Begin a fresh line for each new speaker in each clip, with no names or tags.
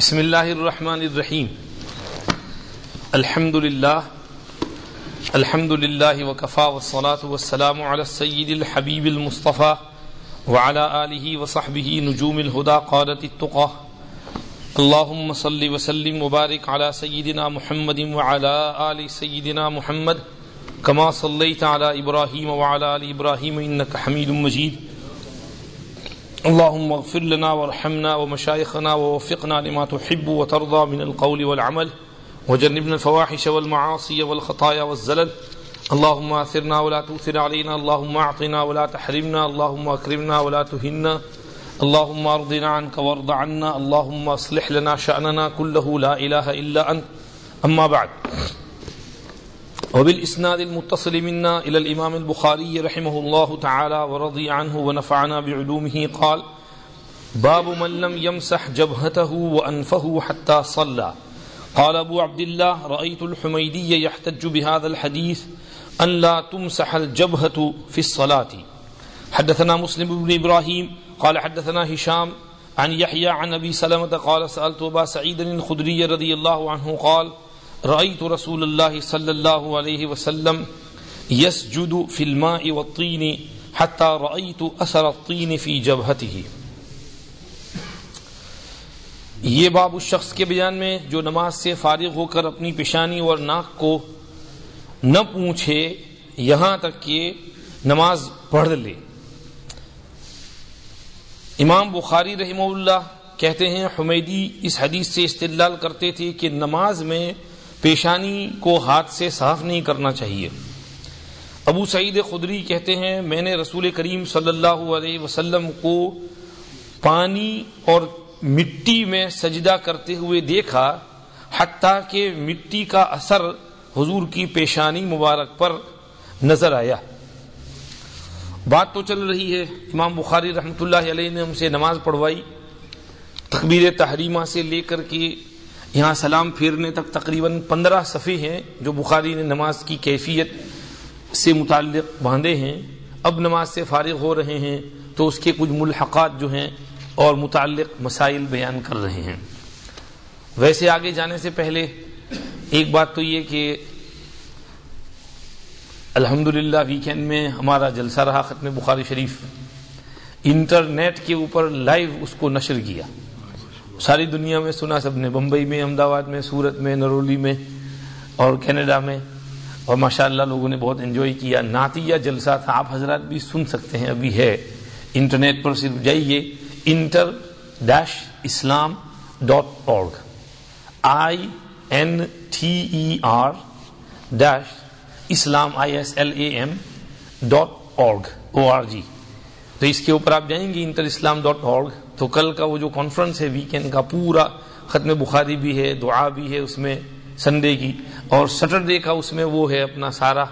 بسم الله الرحمن الرحيم الحمد لله الحمد لله وكفى والصلاة والسلام على السيد الحبيب المصطفى وعلى آله وصحبه نجوم الهدى قادة التقى اللهم صل وسلم وبارك على سيدنا محمد وعلى آل سيدنا محمد كما صليت على إبراهيم وعلى آل إبراهيم إنك حميد مجيد اللهم اغفر لنا وارحمنا ومشايخنا ووفقنا لما تحب وترضى من القول والعمل وجنبنا الفواحش والمعاصي والخطايا والزلل. اللهم آثرنا ولا تؤثر علينا. اللهم أعطنا ولا تحرمنا. اللهم أكرمنا ولا تهنا. اللهم أرضنا عنك وارض عنا. اللهم أصلح لنا شأننا كله. لا إله إلا أنت. أما بعد. وبالإسناد المتصل منا إلى الإمام البخاري رحمه الله تعالى ورضي عنه ونفعنا بعلومه قال، باب من لم يمسح جبهته وأنفه حتى صلى. قال أبو عبد الله رأيت الحميدي يحتج بهذا الحديث أن لا تمسح الجبهة في الصلاة. حدثنا مسلم بن إبراهيم قال حدثنا هشام عن يحيى عن أبي سلمة قال سألت أبا سعيد الخدري رضي الله عنه قال رأيت رسول الله صلى الله عليه وسلم يسجد في الماء والطين حتى رأيت أثر الطين في جبهته. یہ باب اس شخص کے بیان میں جو نماز سے فارغ ہو کر اپنی پیشانی اور ناک کو نہ پوچھے یہاں تک کہ نماز پڑھ لے۔ امام بخاری رحمہ اللہ کہتے ہیں، حمیدی اس حدیث سے استدلال کرتے تھے کہ نماز میں پیشانی کو ہاتھ سے صاف نہیں کرنا چاہیے۔ ابو سعید خدری کہتے ہیں، میں نے رسول کریم صلی اللہ علیہ وسلم کو پانی اور مٹی میں سجدہ کرتے ہوئے دیکھا، حتیٰ کہ مٹی کا اثر حضور کی پیشانی مبارک پر نظر آیا۔ بات تو چل رہی ہے، امام بخاری رحمۃ اللہ علیہ نے ہم سے نماز پڑھوائی، تقبیر تحریمہ سے لے کر کے یہاں سلام پھیرنے تک تقریباً پندرہ صفحے ہیں جو بخاری نے نماز کی کیفیت سے متعلق باندھے ہیں۔ اب نماز سے فارغ ہو رہے ہیں تو اس کے کچھ ملحقات جو ہیں اور متعلق مسائل بیان کر رہے ہیں۔ ویسے آگے جانے سے پہلے ایک بات تو یہ کہ الحمد للہ ویکینڈ میں ہمارا جلسہ رہا ختم بخاری شریف۔ انٹرنیٹ کے اوپر لائیو اس کو نشر کیا۔ ساری دنیا میں سنا سب نے، بمبئی میں، احمدآباد میں، سورت میں، نرولی میں اور کینیڈا میں۔ اور ماشاء اللہ لوگوں نے بہت انجوائے کیا۔ نعتیہ جلسہ تھا، آپ حضرات بھی سن سکتے ہیں، ابھی ہے۔ انٹرنیٹ پر صرف جائیے inter dash islam dot org I N T E R dash islam I S L A M dot org O R G تو اس کے اوپر آپ جائیں گے انٹر اسلام ڈاٹ org تو کل کا وہ جو کانفرنس ہے ویکینڈ کا پورا ختم بخاری بھی ہے، دعا بھی ہے اس میں سنڈے کی، اور سیٹرڈے کا اس میں وہ ہے اپنا سارا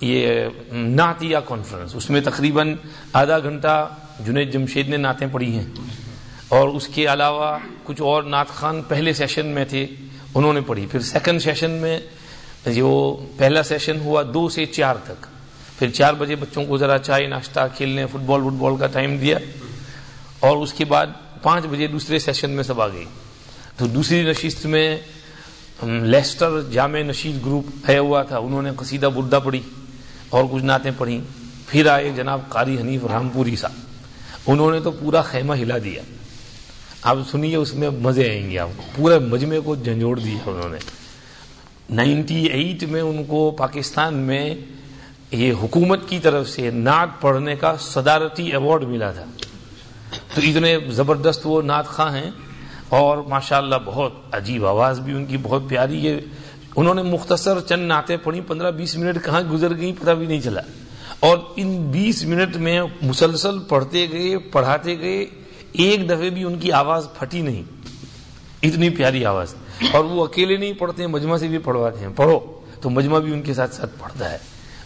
یہ نعتیہ کانفرنس اس میں تقریباً آدھا گھنٹہ جنید جمشید نے نعتیں پڑھی ہیں۔ اور اس کے علاوہ کچھ اور نعت خان پہلے سیشن میں تھے، انہوں نے پڑھی۔ پھر سیکنڈ سیشن میں جو پہلا سیشن ہوا دو سے چار تک۔ پھر چار بجے بچوں کو ذرا چائے، ناشتہ، کھیلنے فٹ بال وٹ بال کا ٹائم دیا۔ اور اس کے بعد پانچ بجے دوسرے سیشن میں سب آ گئی تو دوسری نشست میں لیسٹر جامع نشید گروپ آیا ہوا تھا، انہوں نے قصیدہ بردہ پڑھی اور کچھ نعتیں پڑھی۔ پھر آئے جناب قاری حنیف رامپوری صاحب۔ انہوں نے تو پورا خیمہ ہلا دیا۔ آپ سنیے، اس میں مزے آئیں گے۔ آپ کو پورے مجمے کو جھنجھوڑ دیا انہوں نے۔ نائنٹی ایٹ میں ان کو پاکستان میں یہ حکومت کی طرف سے نعت پڑھنے کا صدارتی ایوارڈ ملا تھا۔ تو اتنے زبردست وہ نعت خواہ ہیں اور ماشاءاللہ بہت عجیب آواز بھی ان کی، بہت پیاری ہے انہوں نے مختصر چند نعتیں پڑھی پندرہ بیس منٹ کہاں گزر گئی پتہ بھی نہیں چلا۔ اور ان بیس منٹ میں مسلسل پڑھتے گئے، پڑھاتے گئے، ایک دفعے بھی ان کی آواز پھٹی نہیں۔ اتنی پیاری آواز۔ اور وہ اکیلے نہیں پڑھتے ہیں مجمع سے بھی پڑھواتے ہیں۔ پڑھو، تو مجمع بھی ان کے ساتھ ساتھ پڑھتا ہے۔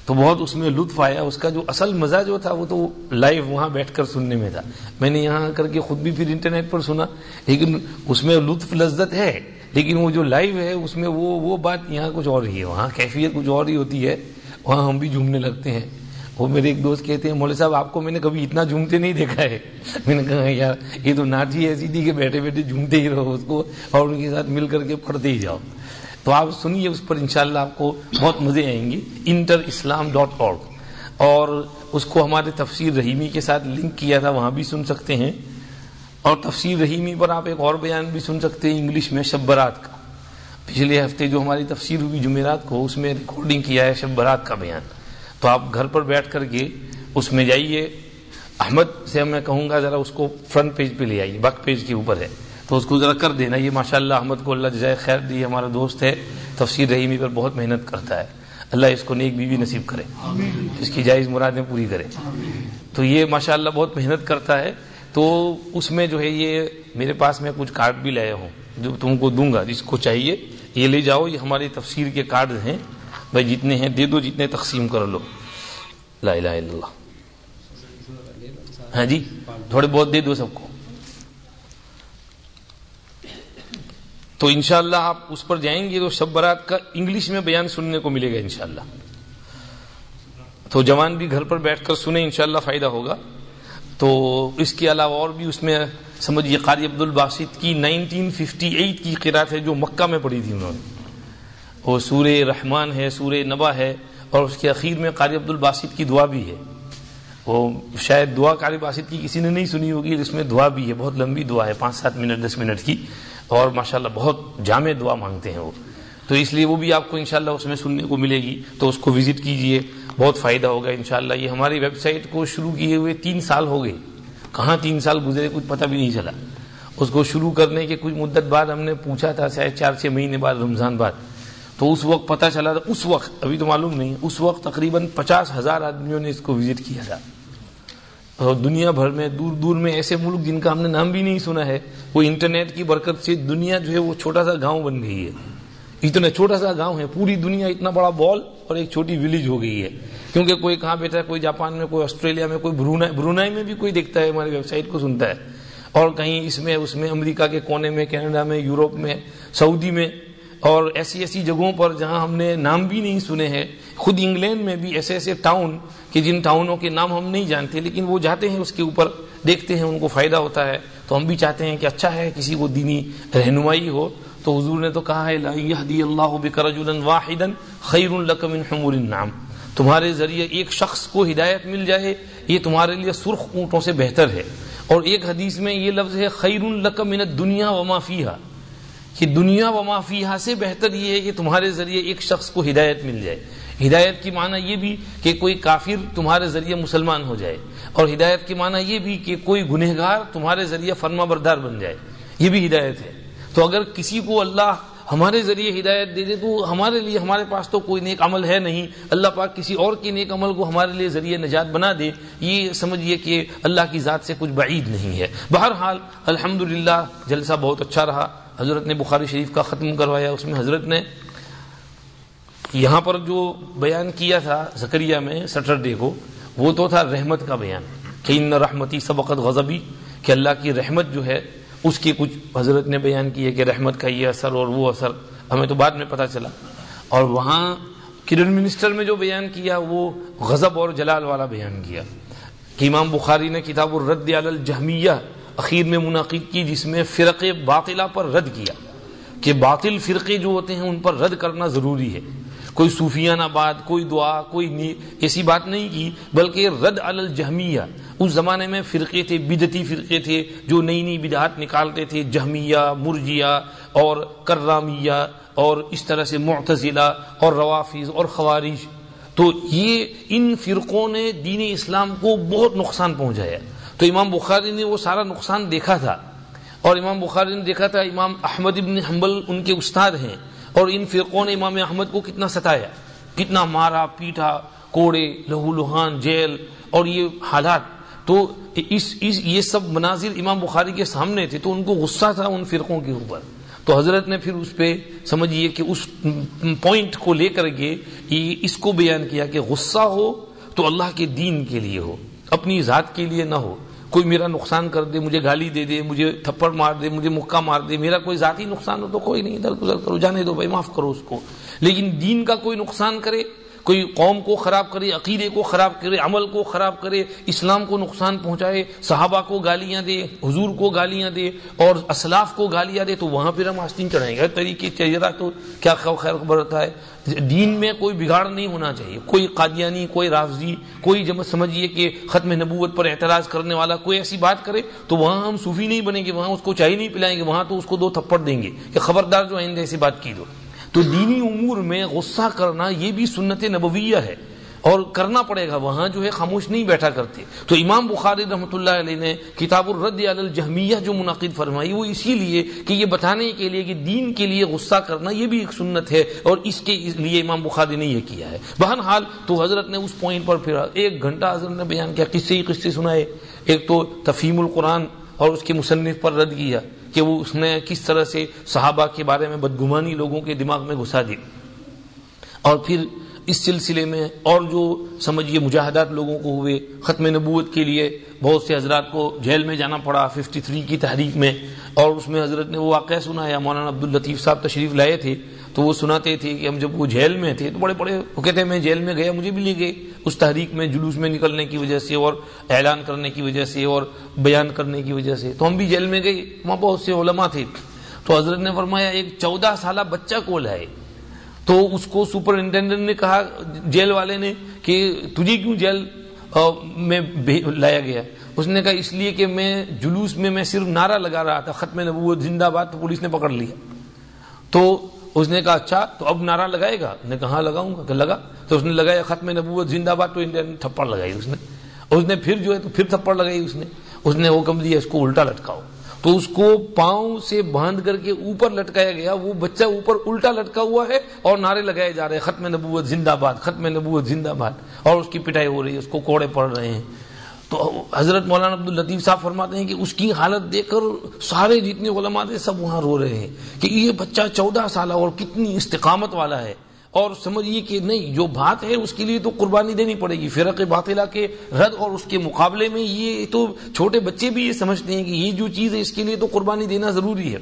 تو بہت اس میں لطف آیا، اس کا جو اصل مزہ جو تھا، وہ تو لائیو وہاں بیٹھ کر سننے میں تھا۔ میں نے یہاں کر کے خود بھی پھر انٹرنیٹ پر سنا، لیکن اس میں لطف لذت ہے، لیکن وہ جو لائیو ہے، اس میں وہ وہ بات یہاں کچھ اور ہی ہے، وہاں کیفیت کچھ اور ہی ہوتی ہے، وہاں ہم بھی جھومنے لگتے ہیں۔ وہ میرے ایک دوست کہتے ہیں مولے صاحب، آپ کو میں نے کبھی اتنا جھومتے نہیں دیکھا ہے۔ میں نے کہا، یار، یہ تو ناچی ایسی تھی کہ بیٹھے بیٹھے جھومتے ہی رہو اس کو اور ان کے ساتھ مل کر کے پڑھتے ہی جاؤ۔ تو آپ سنیے اس پر انشاءاللہ آپ کو بہت مزے آئیں گے۔ انٹر اسلام ڈاٹ اور اور اس کو ہمارے تفسیر رحیمی کے ساتھ لنک کیا تھا، وہاں بھی سن سکتے ہیں۔ اور تفسیر رحیمی پر آپ ایک اور بیان بھی سن سکتے ہیں، انگلش میں شب برات کا۔ پچھلے ہفتے جو ہماری تفسیر ہوئی جمعرات کو، اس میں ریکارڈنگ کیا ہے شب برات کا بیان۔ تو آپ گھر پر بیٹھ کر کے اس میں جائیے۔ احمد سے میں کہوں گا، ذرا اس کو فرنٹ پیج پہ لے آئیے بک پیج کے اوپر ہے۔ تو اس کو ذرا کر دینا۔ یہ ماشاء اللہ احمد کو اللہ جزائے خیر دی ہمارا دوست ہے۔ تفسیر رحیمی پر بہت محنت کرتا ہے۔ اللہ اس کو نیک بیوی نصیب کرے۔ اس کی جائز مرادیں پوری کرے۔ تو یہ ماشاء اللہ بہت محنت کرتا ہے۔ تو اس میں جو ہے یہ میرے پاس میں کچھ کارڈ بھی لائے ہوں۔ جو تم کو دوں گا جس کو چاہیے۔ یہ لے جاؤ یہ ہماری تفسیر کے کارڈ ہیں۔ بھائی جتنے ہیں دے دو جتنے تقسیم کر لو۔ لا الہ الا اللہ۔ ہاں جی تھوڑے بہت دے دو سب کو۔ تو انشاءاللہ آپ اس پر جائیں گے تو شب برات کا انگلش میں بیان سننے کو ملے گا انشاءاللہ۔ تو جوان بھی گھر پر بیٹھ کر سنیں، انشاءاللہ فائدہ ہوگا۔ تو اس کے علاوہ اور بھی اس میں سمجھیے، قاری عبد الباسط کی نائنٹین ففٹی ایٹ کی قرات ہے جو مکہ میں پڑھی تھی انہوں نے۔ وہ سورہ رحمان ہے، سورہ نبا ہے، اور اس کے اخیر میں قاری عبد الباسط کی دعا بھی ہے۔ وہ شاید دعا قاری باسط کی کسی نے نہیں سنی ہوگی اس میں دعا بھی ہے، بہت لمبی دعا ہے، پانچ سات منٹ، دس منٹ کی۔ اور ماشاءاللہ بہت جامع دعا مانگتے ہیں وہ۔ تو اس لیے وہ بھی آپ کو انشاءاللہ اس میں سننے کو ملے گی۔ تو اس کو وزٹ کیجیے۔ بہت فائدہ ہوگا انشاءاللہ۔ یہ ہماری ویب سائٹ کو شروع کیے ہوئے تین سال ہو گئے۔ کہاں تین سال گزرے کچھ پتہ بھی نہیں چلا۔ اس کو شروع کرنے کے کچھ مدت بعد ہم نے پوچھا تھا، شاید چار چھ مہینے بعد، رمضان بعد۔ تو اس وقت پتہ چلا تھا، اس وقت، ابھی تو معلوم نہیں، اس وقت تقریباً پچاس ہزار آدمیوں نے اس کو وزٹ کیا تھا۔ دنیا بھر میں دور دور میں ایسے ملک جن کا ہم نے نام بھی نہیں سنا ہے، وہ انٹرنیٹ کی برکت سے دنیا جو ہے وہ چھوٹا سا گاؤں بن گئی ہے۔ اتنا چھوٹا سا گاؤں ہے، پوری دنیا اتنا بڑا بال اور ایک چھوٹی ولیج ہو گئی ہے۔ کیونکہ کوئی کہاں بیٹھا ہے، کوئی جاپان میں، کوئی آسٹریلیا میں، کوئی برونائی برونائی میں بھی کوئی دیکھتا ہے، ہماری ویب سائٹ کو سنتا ہے۔ اور کہیں اس میں اس میں امریکہ کے کونے میں، کینیڈا میں، یوروپ میں، سعودی میں، اور ایسی ایسی جگہوں پر جہاں ہم نے نام بھی نہیں سنے ہیں۔ خود انگلینڈ میں بھی ایسے ایسے ٹاؤن کہ جن ٹاؤنوں کے نام ہم نہیں جانتے، لیکن وہ جاتے ہیں، اس کے اوپر دیکھتے ہیں، ان کو فائدہ ہوتا ہے۔ تو ہم بھی چاہتے ہیں کہ اچھا ہے، کسی کو دینی رہنمائی ہو۔ تو حضور نے تو کہا ہے اللہ واحد خیر من حمور النعم. تمہارے ذریعے ایک شخص کو ہدایت مل جائے، یہ تمہارے لیے سرخ اونٹوں سے بہتر ہے۔ اور ایک حدیث میں یہ لفظ ہے خیر من دنیا و مافیہ کہ دنیا و مافیہ سے بہتر یہ ہے کہ تمہارے ذریعے ایک شخص کو ہدایت مل جائے۔ ہدایت کی معنی یہ بھی کہ کوئی کافر تمہارے ذریعے مسلمان ہو جائے اور ہدایت کی معنی یہ بھی کہ کوئی گنہگار تمہارے ذریعے فرما بردار بن جائے، یہ بھی ہدایت ہے۔ تو اگر کسی کو اللہ ہمارے ذریعے ہدایت دے دے تو ہمارے لیے، ہمارے پاس تو کوئی نیک عمل ہے نہیں۔ اللہ پاک کسی اور کے نیک عمل کو ہمارے لیے ذریعے نجات بنا دے، یہ سمجھیے کہ اللہ کی ذات سے کچھ بعید نہیں ہے۔ بہرحال الحمد جلسہ بہت اچھا رہا۔ حضرت نے بخاری شریف کا ختم کروایا، اس میں حضرت نے یہاں پر جو بیان کیا تھا زکریہ میں سٹرڈے کو، وہ تو تھا رحمت کا بیان، کہ ان رحمتی سبقت غضبی، کہ اللہ کی رحمت جو ہے، اس کی کچھ حضرت نے بیان کیے کہ رحمت کا یہ اثر اور وہ اثر، ہمیں تو بعد میں پتا چلا۔ اور وہاں کرن منسٹر میں جو بیان کیا، وہ غضب اور جلال والا بیان کیا۔ کہ امام بخاری نے کتاب الرد علی الجہمیہ اخیر میں منعقد کی، جس میں فرق باطلہ پر رد کیا۔ کہ باطل فرقے جو ہوتے ہیں، ان پر رد کرنا ضروری ہے۔ کوئی صوفیانہ بات، کوئی دعا، کوئی ایسی بات نہیں کی، بلکہ رد الجہمیہ۔ اس زمانے میں فرقے تھے بدتی فرقے تھے، جو نئی نئی بدعات نکالتے تھے، جہمیہ، مرجیہ اور کرامیہ اور اس طرح سے معتزلہ اور روافظ اور خوارج۔ تو یہ ان فرقوں نے دین اسلام کو بہت نقصان پہنچایا۔ تو امام بخاری نے وہ سارا نقصان دیکھا تھا۔ اور امام بخاری نے دیکھا تھا، امام احمد ابن حنبل ان کے استاد ہیں۔ اور ان فرقوں نے امام احمد کو کتنا ستایا، کتنا مارا، پیٹا، کوڑے، لہو لہان جیل اور یہ حالات۔ تو اس اس، یہ سب مناظر امام بخاری کے سامنے تھے، تو ان کو غصہ تھا ان فرقوں کے اوپر۔ تو حضرت نے پھر اس پہ سمجھیے کہ اس پوائنٹ کو لے کر کے اس کو بیان کیا کہ غصہ ہو تو اللہ کے دین کے لیے ہو، اپنی ذات کے لیے نہ ہو۔ کوئی میرا نقصان کر دے، مجھے گالی دے دے، مجھے تھپڑ مار دے، مجھے مکہ مار دے، میرا کوئی ذاتی نقصان ہو تو کوئی نہیں، ادھر گزر کرو، جانے دو بھائی، معاف کرو اس کو۔ لیکن دین کا کوئی نقصان کرے کوئی قوم کو خراب کرے، عقیدے کو خراب کرے، عمل کو خراب کرے، اسلام کو نقصان پہنچائے، صحابہ کو گالیاں دے، حضور کو گالیاں دے اور اسلاف کو گالیاں دے، تو وہاں پھر ہم آستین چڑھائیں گے۔ طریقے چہرہ تو کیا خیر خبر ہے۔ دین میں کوئی بگاڑ نہیں ہونا چاہیے۔ کوئی قادیانی، کوئی رافضی، کوئی جب سمجھیے کہ ختم نبوت پر اعتراض کرنے والا کوئی ایسی بات کرے، تو وہاں ہم صوفی نہیں بنیں گے، وہاں اس کو چائے نہیں پلائیں گے، وہاں تو اس کو دو تھپڑ دیں گے کہ خبردار جو آئندہ ایسی بات کی دو۔ تو دینی امور میں غصہ کرنا یہ بھی سنت نبویہ ہے اور کرنا پڑے گا، وہاں جو ہے خاموش نہیں بیٹھا کرتے۔ تو امام بخاری رحمۃ اللہ علیہ نے کتاب الرد الجہمیہ جو منعقد فرمائی، وہ اسی لیے کہ یہ بتانے کے لیے کہ دین کے لیے غصہ کرنا یہ بھی ایک سنت ہے اور اس کے لیے امام بخاری نے یہ کیا ہے۔ بہرحال تو حضرت نے اس پوائنٹ پر پھر ایک گھنٹہ حضرت نے بیان کیا، قصے ہی قصے سنائے۔ ایک تو تفہیم القرآن اور اس کے مصنف پر رد کیا۔ کہ وہ اس نے کس طرح سے صحابہ کے بارے میں بدگمانی لوگوں کے دماغ میں گھسا دی۔ اور پھر اس سلسلے میں اور جو سمجھیے مجاہدات لوگوں کو ہوئے، ختم نبوت کے لیے بہت سے حضرات کو جیل میں جانا پڑا ففٹی تھری کی تحریک میں اور اس میں حضرت نے وہ واقعہ سنایا، مولانا عبد الطیف صاحب تشریف لائے تھے۔ تو وہ سناتے تھے کہ ہم جب وہ جیل میں تھے تو بڑے بڑے وہ کہتے ہیں، میں جیل میں گیا، مجھے بھی لے گئے۔ اس تحریک میں جلوس میں نکلنے کی وجہ سے اور اعلان کرنے کی وجہ سے اور بیان کرنے کی وجہ سے۔ تو ہم بھی جیل میں گئے، وہاں بہت سے علماء تھے۔ تو حضرت نے فرمایا، ایک چودہ سالہ بچہ کو لائے تو اس کو سپرنٹینڈنٹ نے کہا، جیل والے نے کہ تجھے کیوں جیل میں لایا گیا؟ اس نے کہا، اس لیے کہ میں جلوس میں میں صرف نعرہ لگا رہا تھا، ختم نبوت، زندہ باد، تو پولیس نے پکڑ لیا۔ تو اس نے کہا اچھا تو اب نعرہ لگائے گا؟ نے کہا ہاں لگاؤں گا. کہ لگا؟ تو اس نے لگایا ختم نبوت، زندہ باد تو انڈیا نے تھپڑ لگائی اس نے۔ اس نے پھر جو ہے تو پھر تھپڑ لگائی اس نے۔ اس نے حکم دیا اس کو الٹا لٹکاؤ۔ تو اس کو پاؤں سے باندھ کر کے اوپر لٹکایا گیا۔ وہ بچہ اوپر الٹا لٹکا ہوا ہے اور نعرے لگائے جا رہے ہیں۔ ختم نبوت زندہ باد، ختم نبوت زندہ باد۔ اور اس کی پٹائی ہو رہی ہے، اس کو کوڑے پڑ رہے ہیں۔ تو حضرت مولانا عبد الطیف صاحب فرماتے ہیں کہ اس کی حالت دیکھ کر سارے جتنے علماء تھے سب وہاں رو رہے ہیں کہ یہ بچہ چودہ سالہ اور کتنی استقامت والا ہے اور سمجھیے کہ نہیں، جو بات ہے اس کے لیے تو قربانی دینی پڑے گی۔ فرق باطلہ کے رد اور اس کے مقابلے میں یہ تو چھوٹے بچے بھی یہ سمجھتے ہیں کہ یہ جو چیز ہے اس کے لیے تو قربانی دینا ضروری ہے۔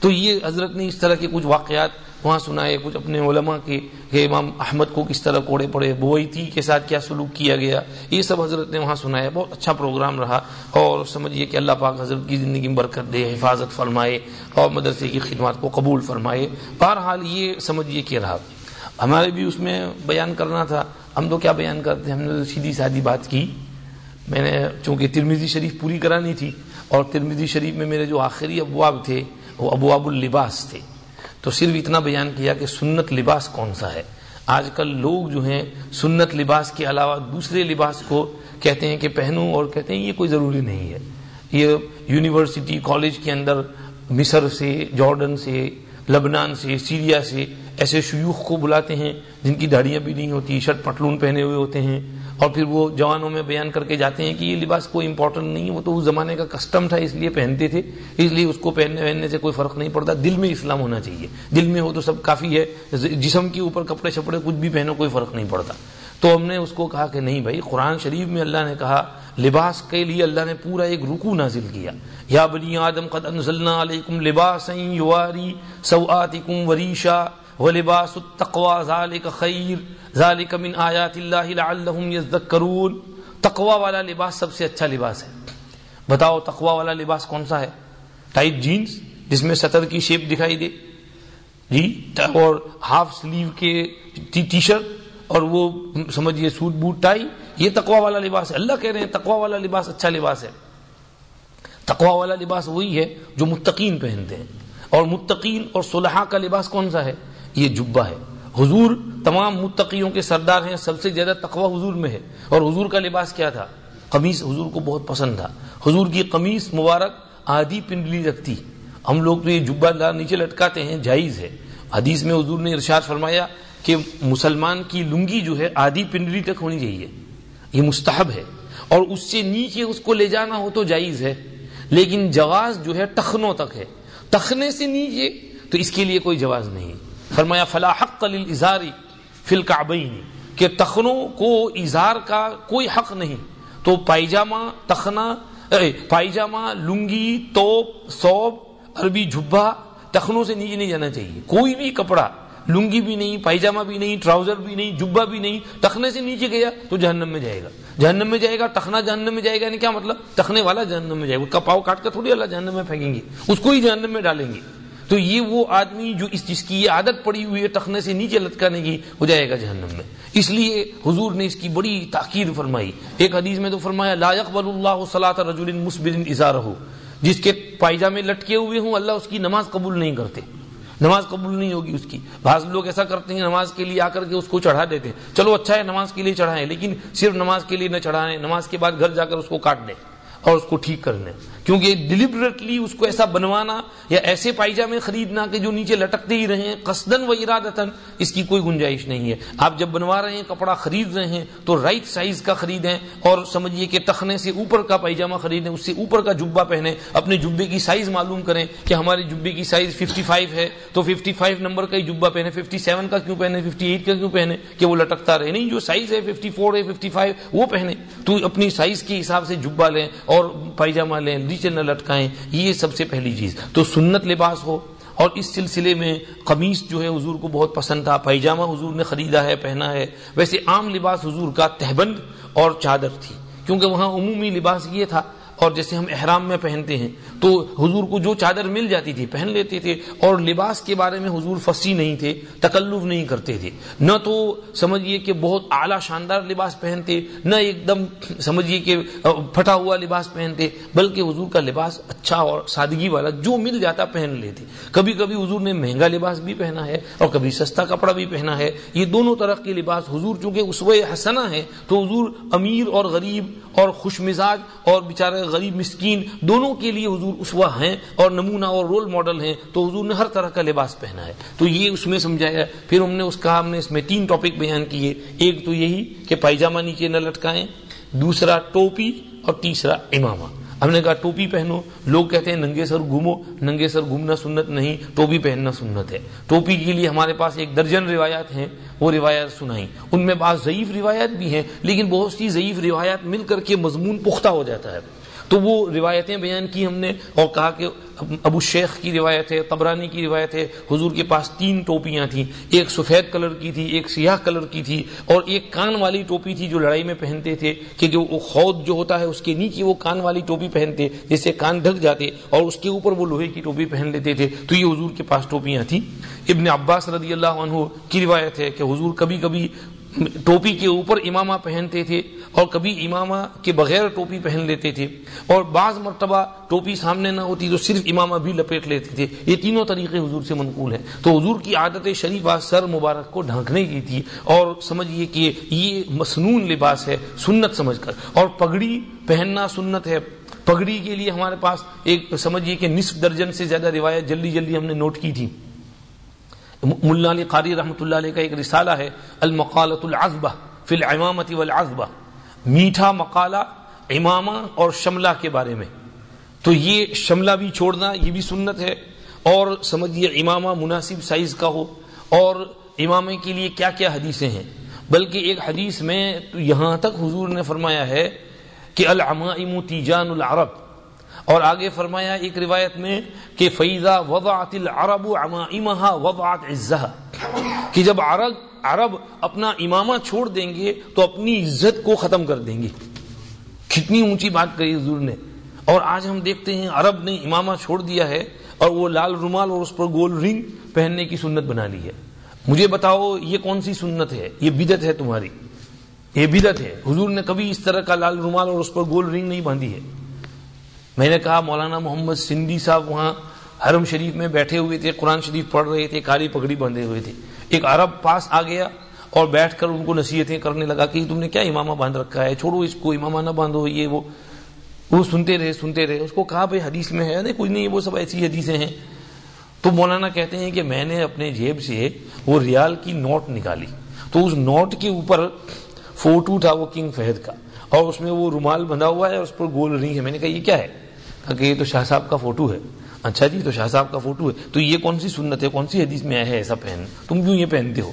تو یہ حضرت نے اس طرح کے کچھ واقعات وہاں سنائے کچھ اپنے علماء کے کہ امام احمد کو کس طرح کوڑے پڑے، بویتی کے ساتھ کیا سلوک کیا گیا، یہ سب حضرت نے وہاں سنایا بہت اچھا پروگرام رہا اور سمجھیے کہ اللہ پاک حضرت کی زندگی میں برکت دے، حفاظت فرمائے اور مدرسے کی خدمات کو قبول فرمائے۔ بہرحال یہ سمجھیے کہ رہا۔ ہمارے بھی اس میں بیان کرنا تھا۔ ہم تو کیا بیان کرتے ہم نے سیدھی سادھی بات کی۔ میں نے چونکہ ترمیزی شریف پوری کرانی تھی اور ترمیزی شریف میں میرے جو آخری ابواب تھے وہ ابواب اللباس تھے۔ تو صرف اتنا بیان کیا کہ سنت لباس کون سا ہے۔ آج کل لوگ جو ہیں سنت لباس کے علاوہ دوسرے لباس کو کہتے ہیں کہ پہنوں اور کہتے ہیں یہ کوئی ضروری نہیں ہے۔ یہ یونیورسٹی، کالج کے اندر، مصر سے، جارڈن سے، لبنان سے، سیریا سے ایسے شیوخ کو بلاتے ہیں جن کی داڑیاں بھی نہیں ہوتی، شرٹ پٹلون پہنے ہوئے ہوتے ہیں۔ اور پھر وہ جوانوں میں بیان کر کے جاتے ہیں کہ یہ لباس کوئی امپورٹنٹ نہیں ہے، وہ تو اس زمانے کا کسٹم تھا، اس لیے پہنتے تھے۔ اس لیے اس کو پہننے وہننے سے کوئی فرق نہیں پڑتا۔ دل میں اسلام ہونا چاہیے۔ دل میں ہو تو سب کافی ہے۔ جسم کے اوپر کپڑے شپڑے کچھ بھی پہنو کوئی فرق نہیں پڑتا۔ تو ہم نے اس کو کہا کہ نہیں بھائی، قرآن شریف میں اللہ نے کہا، لباس کے لیے اللہ نے پورا ایک رکو نازل کیا۔ یا بنی آدم، قد انزلنا علیکم لباسا یواری سوآتکم وریشا۔ ولباس التقوى ذلك خیر ذلك من آیات اللہ لعلهم یذکرون تقوی والا لباس سب سے اچھا لباس ہے۔ بتاؤ تقوی والا لباس کون سا ہے؟ ٹائٹ جینز، جس میں سطر کی شیپ دکھائی دے۔ جی اور ہاف سلیو کے ٹی شرٹ اور وہ سمجھیے سوٹ بوٹ ٹائی یہ تقوا والا لباس ہے۔ اللہ کہہ رہے ہیں تقوا والا لباس اچھا لباس ہے۔ تقوا والا لباس وہی ہے جو متقین پہنتے ہیں۔ اور متقین اور صلحہ کا لباس کون سا ہے؟ یہ جبہ ہے۔ حضور تمام متقیوں کے سردار ہیں، سب سے زیادہ تقوی حضور میں ہے۔ اور حضور کا لباس کیا تھا؟ قمیص حضور کو بہت پسند تھا۔ حضور کی قمیص مبارک آدھی پنڈلی رکھتی۔ ہم لوگ تو یہ جبہ نیچے لٹکاتے ہیں، جائز ہے۔ حدیث میں حضور نے ارشاد فرمایا کہ مسلمان کی لنگی جو ہے آدھی پنڈلی تک ہونی چاہیے۔ یہ مستحب ہے۔ اور اس سے نیچے اس کو لے جانا ہو تو جائز ہے۔ لیکن جواز جو ہے ٹخنوں تک ہے۔ ٹخنے سے نیچے تو اس کے لیے کوئی جواز نہیں۔ فرمایا، فلا حق ازاری فل کابئی کہ تخنوں کو اظہار کا کوئی حق نہیں۔ تو پائجامہ تخنا پائجامہ، لنگی، توپ سوب عربی جھبا تخنوں سے نیچے نہیں جانا چاہیے۔ کوئی بھی کپڑا، لنگی بھی نہیں، پائجامہ بھی نہیں، ٹراؤزر بھی نہیں جبا بھی نہیں ٹخنے سے نیچے گیا تو جہنم میں جائے گا۔ جہنم میں جائے گا ٹخنا جہنم میں جائے گا یعنی کیا مطلب؟ ٹخنے والا جہنم میں جائے گا اس کا پاؤ کاٹ کر تھوڑی اللہ جہنم میں پھینکیں گے، اس کو ہی جہنم میں ڈالیں گے۔ تو یہ وہ آدمی جو اس جس کی یہ عادت پڑی ہوئی ہے ٹخنے سے نیچے لٹکانے کی ہو جائے گا جہنم میں۔ اس لیے حضور نے اس کی بڑی تاخیر فرمائی۔ ایک حدیث میں تو فرمایا، لا يقبل اللہ صلاۃ رجل مسبر اظہارہ جس کے پائجامے لٹکے ہوئے ہوں، اللہ اس کی نماز قبول نہیں کرتے۔ نماز قبول نہیں ہوگی اس کی۔ بعض لوگ ایسا کرتے ہیں، نماز کے لیے آ کر کے اس کو چڑھا دیتے ہیں۔ چلو اچھا ہے، نماز کے لیے چڑھائیں، لیکن صرف نماز کے لیے نہ چڑھائیں، نماز کے بعد گھر جا کر اس کو کاٹ دیں اور اس کو ٹھیک کر لیں۔ کیونکہ ڈلیبریٹلی اس کو ایسا بنوانا یا ایسے پائجامے خریدنا کہ جو نیچے لٹکتے ہی رہیں قصدن و ارادتن اس کی کوئی گنجائش نہیں ہے۔ آپ جب بنوا رہے ہیں، کپڑا خرید رہے ہیں، تو رائٹ سائز کا خریدیں اور سمجھیے کہ تخنے سے اوپر کا پائجامہ خریدیں، اس سے اوپر کا جبا پہنیں، اپنے جبے کی سائز معلوم کریں کہ ہمارے جبے کی سائز 55 ہے، تو 55 نمبر کا ہی جبا پہنے 57 کا کیوں پہنے 58 کا کیوں پہنے کہ وہ لٹکتا رہے۔ نہیں، جو سائز ہے 54 ہے 55 وہ پہنے تو اپنی سائز کے حساب سے جبا لیں اور پائجامہ لیں۔ نیچے نہ لٹکائیں، یہ سب سے پہلی چیز۔ تو سنت لباس ہو، اور اس سلسلے میں قمیص جو ہے حضور کو بہت پسند تھا، پائجامہ حضور نے خریدا ہے، پہنا ہے۔ ویسے عام لباس حضور کا تہبند اور چادر تھی، کیونکہ وہاں عمومی لباس یہ تھا۔ اور جیسے ہم احرام میں پہنتے ہیں تو حضور کو جو چادر مل جاتی تھی پہن لیتے تھے اور لباس کے بارے میں حضور فصیح نہیں تھے، تکلف نہیں کرتے تھے۔ نہ تو سمجھیے کہ بہت اعلیٰ شاندار لباس پہنتے، نہ ایک دم سمجھیے کہ پھٹا ہوا لباس پہنتے، بلکہ حضور کا لباس اچھا اور سادگی والا جو مل جاتا پہن لیتے۔ کبھی کبھی حضور نے مہنگا لباس بھی پہنا ہے اور کبھی سستا کپڑا بھی پہنا ہے۔ یہ دونوں طرح کے لباس حضور چونکہ اسوہ حسنا ہے تو حضور امیر اور غریب اور خوش مزاج اور بیچارے غریب مسکین دونوں کے لیے حضور حضور اسوا ہیں اور نمونہ اور رول ماڈل ہیں، تو حضور نے ہر طرح کا لباس پہنا ہے۔ تو یہ اس میں سمجھایا، پھر ہم نے اس کا، ہم نے اس میں تین ٹاپک بیان کیے۔ ایک تو یہی کہ پائجامہ نیچے نہ لٹکائیں، دوسرا ٹوپی اور تیسرا امامہ۔ ہم نے کہا، ٹوپی پہنو۔ لوگ کہتے ہیں، ننگے سر گھومو، ننگے سر گھومنا سنت نہیں، ٹوپی پہننا سنت ہے۔ ٹوپی کے لیے ہمارے پاس ایک درجن روایات ہیں، وہ روایات سنائی ان میں بعض ضعیف روایات بھی ہیں، لیکن بہت سی ضعیف روایات مل کر کے مضمون پختہ ہو جاتا ہے۔ تو وہ روایتیں بیان کی ہم نے اور کہا کہ ابو شیخ کی روایت ہے قبرانی کی روایت ہے، حضور کے پاس تین ٹوپیاں تھیں۔ ایک سفید کلر کی تھی، ایک سیاہ کلر کی تھی اور ایک کان والی ٹوپی تھی جو لڑائی میں پہنتے تھے کہ جو خود جو ہوتا ہے اس کے نیچے وہ کان والی ٹوپی پہنتے جس سے کان ڈھک جاتے اور اس کے اوپر وہ لوہے کی ٹوپی پہن لیتے تھے۔ تو یہ حضور کے پاس ٹوپیاں تھیں۔ ابن عباس رضی اللہ عنہ کی روایت ہے کہ حضور کبھی کبھی ٹوپی کے اوپر امامہ پہنتے تھے اور کبھی امامہ کے بغیر ٹوپی پہن لیتے تھے اور بعض مرتبہ ٹوپی سامنے نہ ہوتی تو صرف امامہ بھی لپیٹ لیتے تھے۔ یہ تینوں طریقے حضور سے منقول ہیں۔ تو حضور کی عادت شریفہ سر مبارک کو ڈھانکنے کی تھی اور سمجھیے کہ یہ مصنون لباس ہے، سنت سمجھ کر۔ اور پگڑی پہننا سنت ہے۔ پگڑی کے لیے ہمارے پاس ایک سمجھیے کہ نصف درجن سے زیادہ روایت جلدی جلدی ہم نے نوٹ کی تھی۔ ملا علی قاری رحمۃ اللہ علیہ کا ایک رسالہ ہے المقالت العزبہ فی العمامت والعزبہ میٹھا مقالہ امامہ اور شملہ کے بارے میں. تو یہ شملہ بھی چھوڑنا، یہ بھی سنت ہے. اور سمجھیے امامہ مناسب سائز کا ہو. اور امامے کے لیے کیا کیا حدیثیں ہیں؟ بلکہ ایک حدیث میں تو یہاں تک حضور نے فرمایا ہے کہ العمائم تیجان العرب. اور آگے فرمایا ایک روایت میں کہ فیضا وضعت العرب امامہ وضعت عزہ کہ جب عرب عرب اپنا امامہ چھوڑ دیں گے تو اپنی عزت کو ختم کر دیں گے۔ کتنی اونچی بات کری حضور نے۔ اور آج ہم دیکھتے ہیں عرب نے امامہ چھوڑ دیا ہے اور وہ لال رومال اور اس پر گول رنگ پہننے کی سنت بنا لی ہے۔ مجھے بتاؤ یہ کون سی سنت ہے؟ یہ بدت ہے تمہاری۔ یہ بدت ہے۔ حضور نے کبھی اس طرح کا لال رومال اور اس پر گول رنگ نہیں باندھی ہے۔ میں نے کہا مولانا محمد سندھی صاحب وہاں حرم شریف میں بیٹھے ہوئے تھے، قرآن شریف پڑھ رہے تھے، کالی پگڑی باندھے ہوئے تھے۔ ایک عرب پاس آ گیا اور بیٹھ کر ان کو نصیحتیں کرنے لگا کہ تم نے کیا امامہ باندھ رکھا ہے؟ چھوڑو اس کو، امامہ نہ باندھو، یہ وہ۔ وہ سنتے رہے سنتے رہے۔ اس کو کہا، بھائی حدیث میں ہے۔ نہیں، کوئی نہیں، وہ سب ایسی حدیثیں ہیں۔ تو مولانا کہتے ہیں کہ میں نے اپنے جیب سے وہ ریال کی نوٹ نکالی۔ تو اس نوٹ کے اوپر فوٹو تھا وہ کنگ فہد کا اور اس میں وہ رومال بندھا ہوا ہے اس پر گول رنگ ہے۔ میں نے کہا، یہ کیا ہے؟ کہ یہ تو شاہ صاحب کا فوٹو ہے۔ اچھا جی تو شاہ صاحب کا فوٹو ہے۔ تو یہ کون سی سنت ہے؟ کون سی حدیث میں آیا ہے ایسا پہن؟ تم کیوں یہ پہنتے ہو؟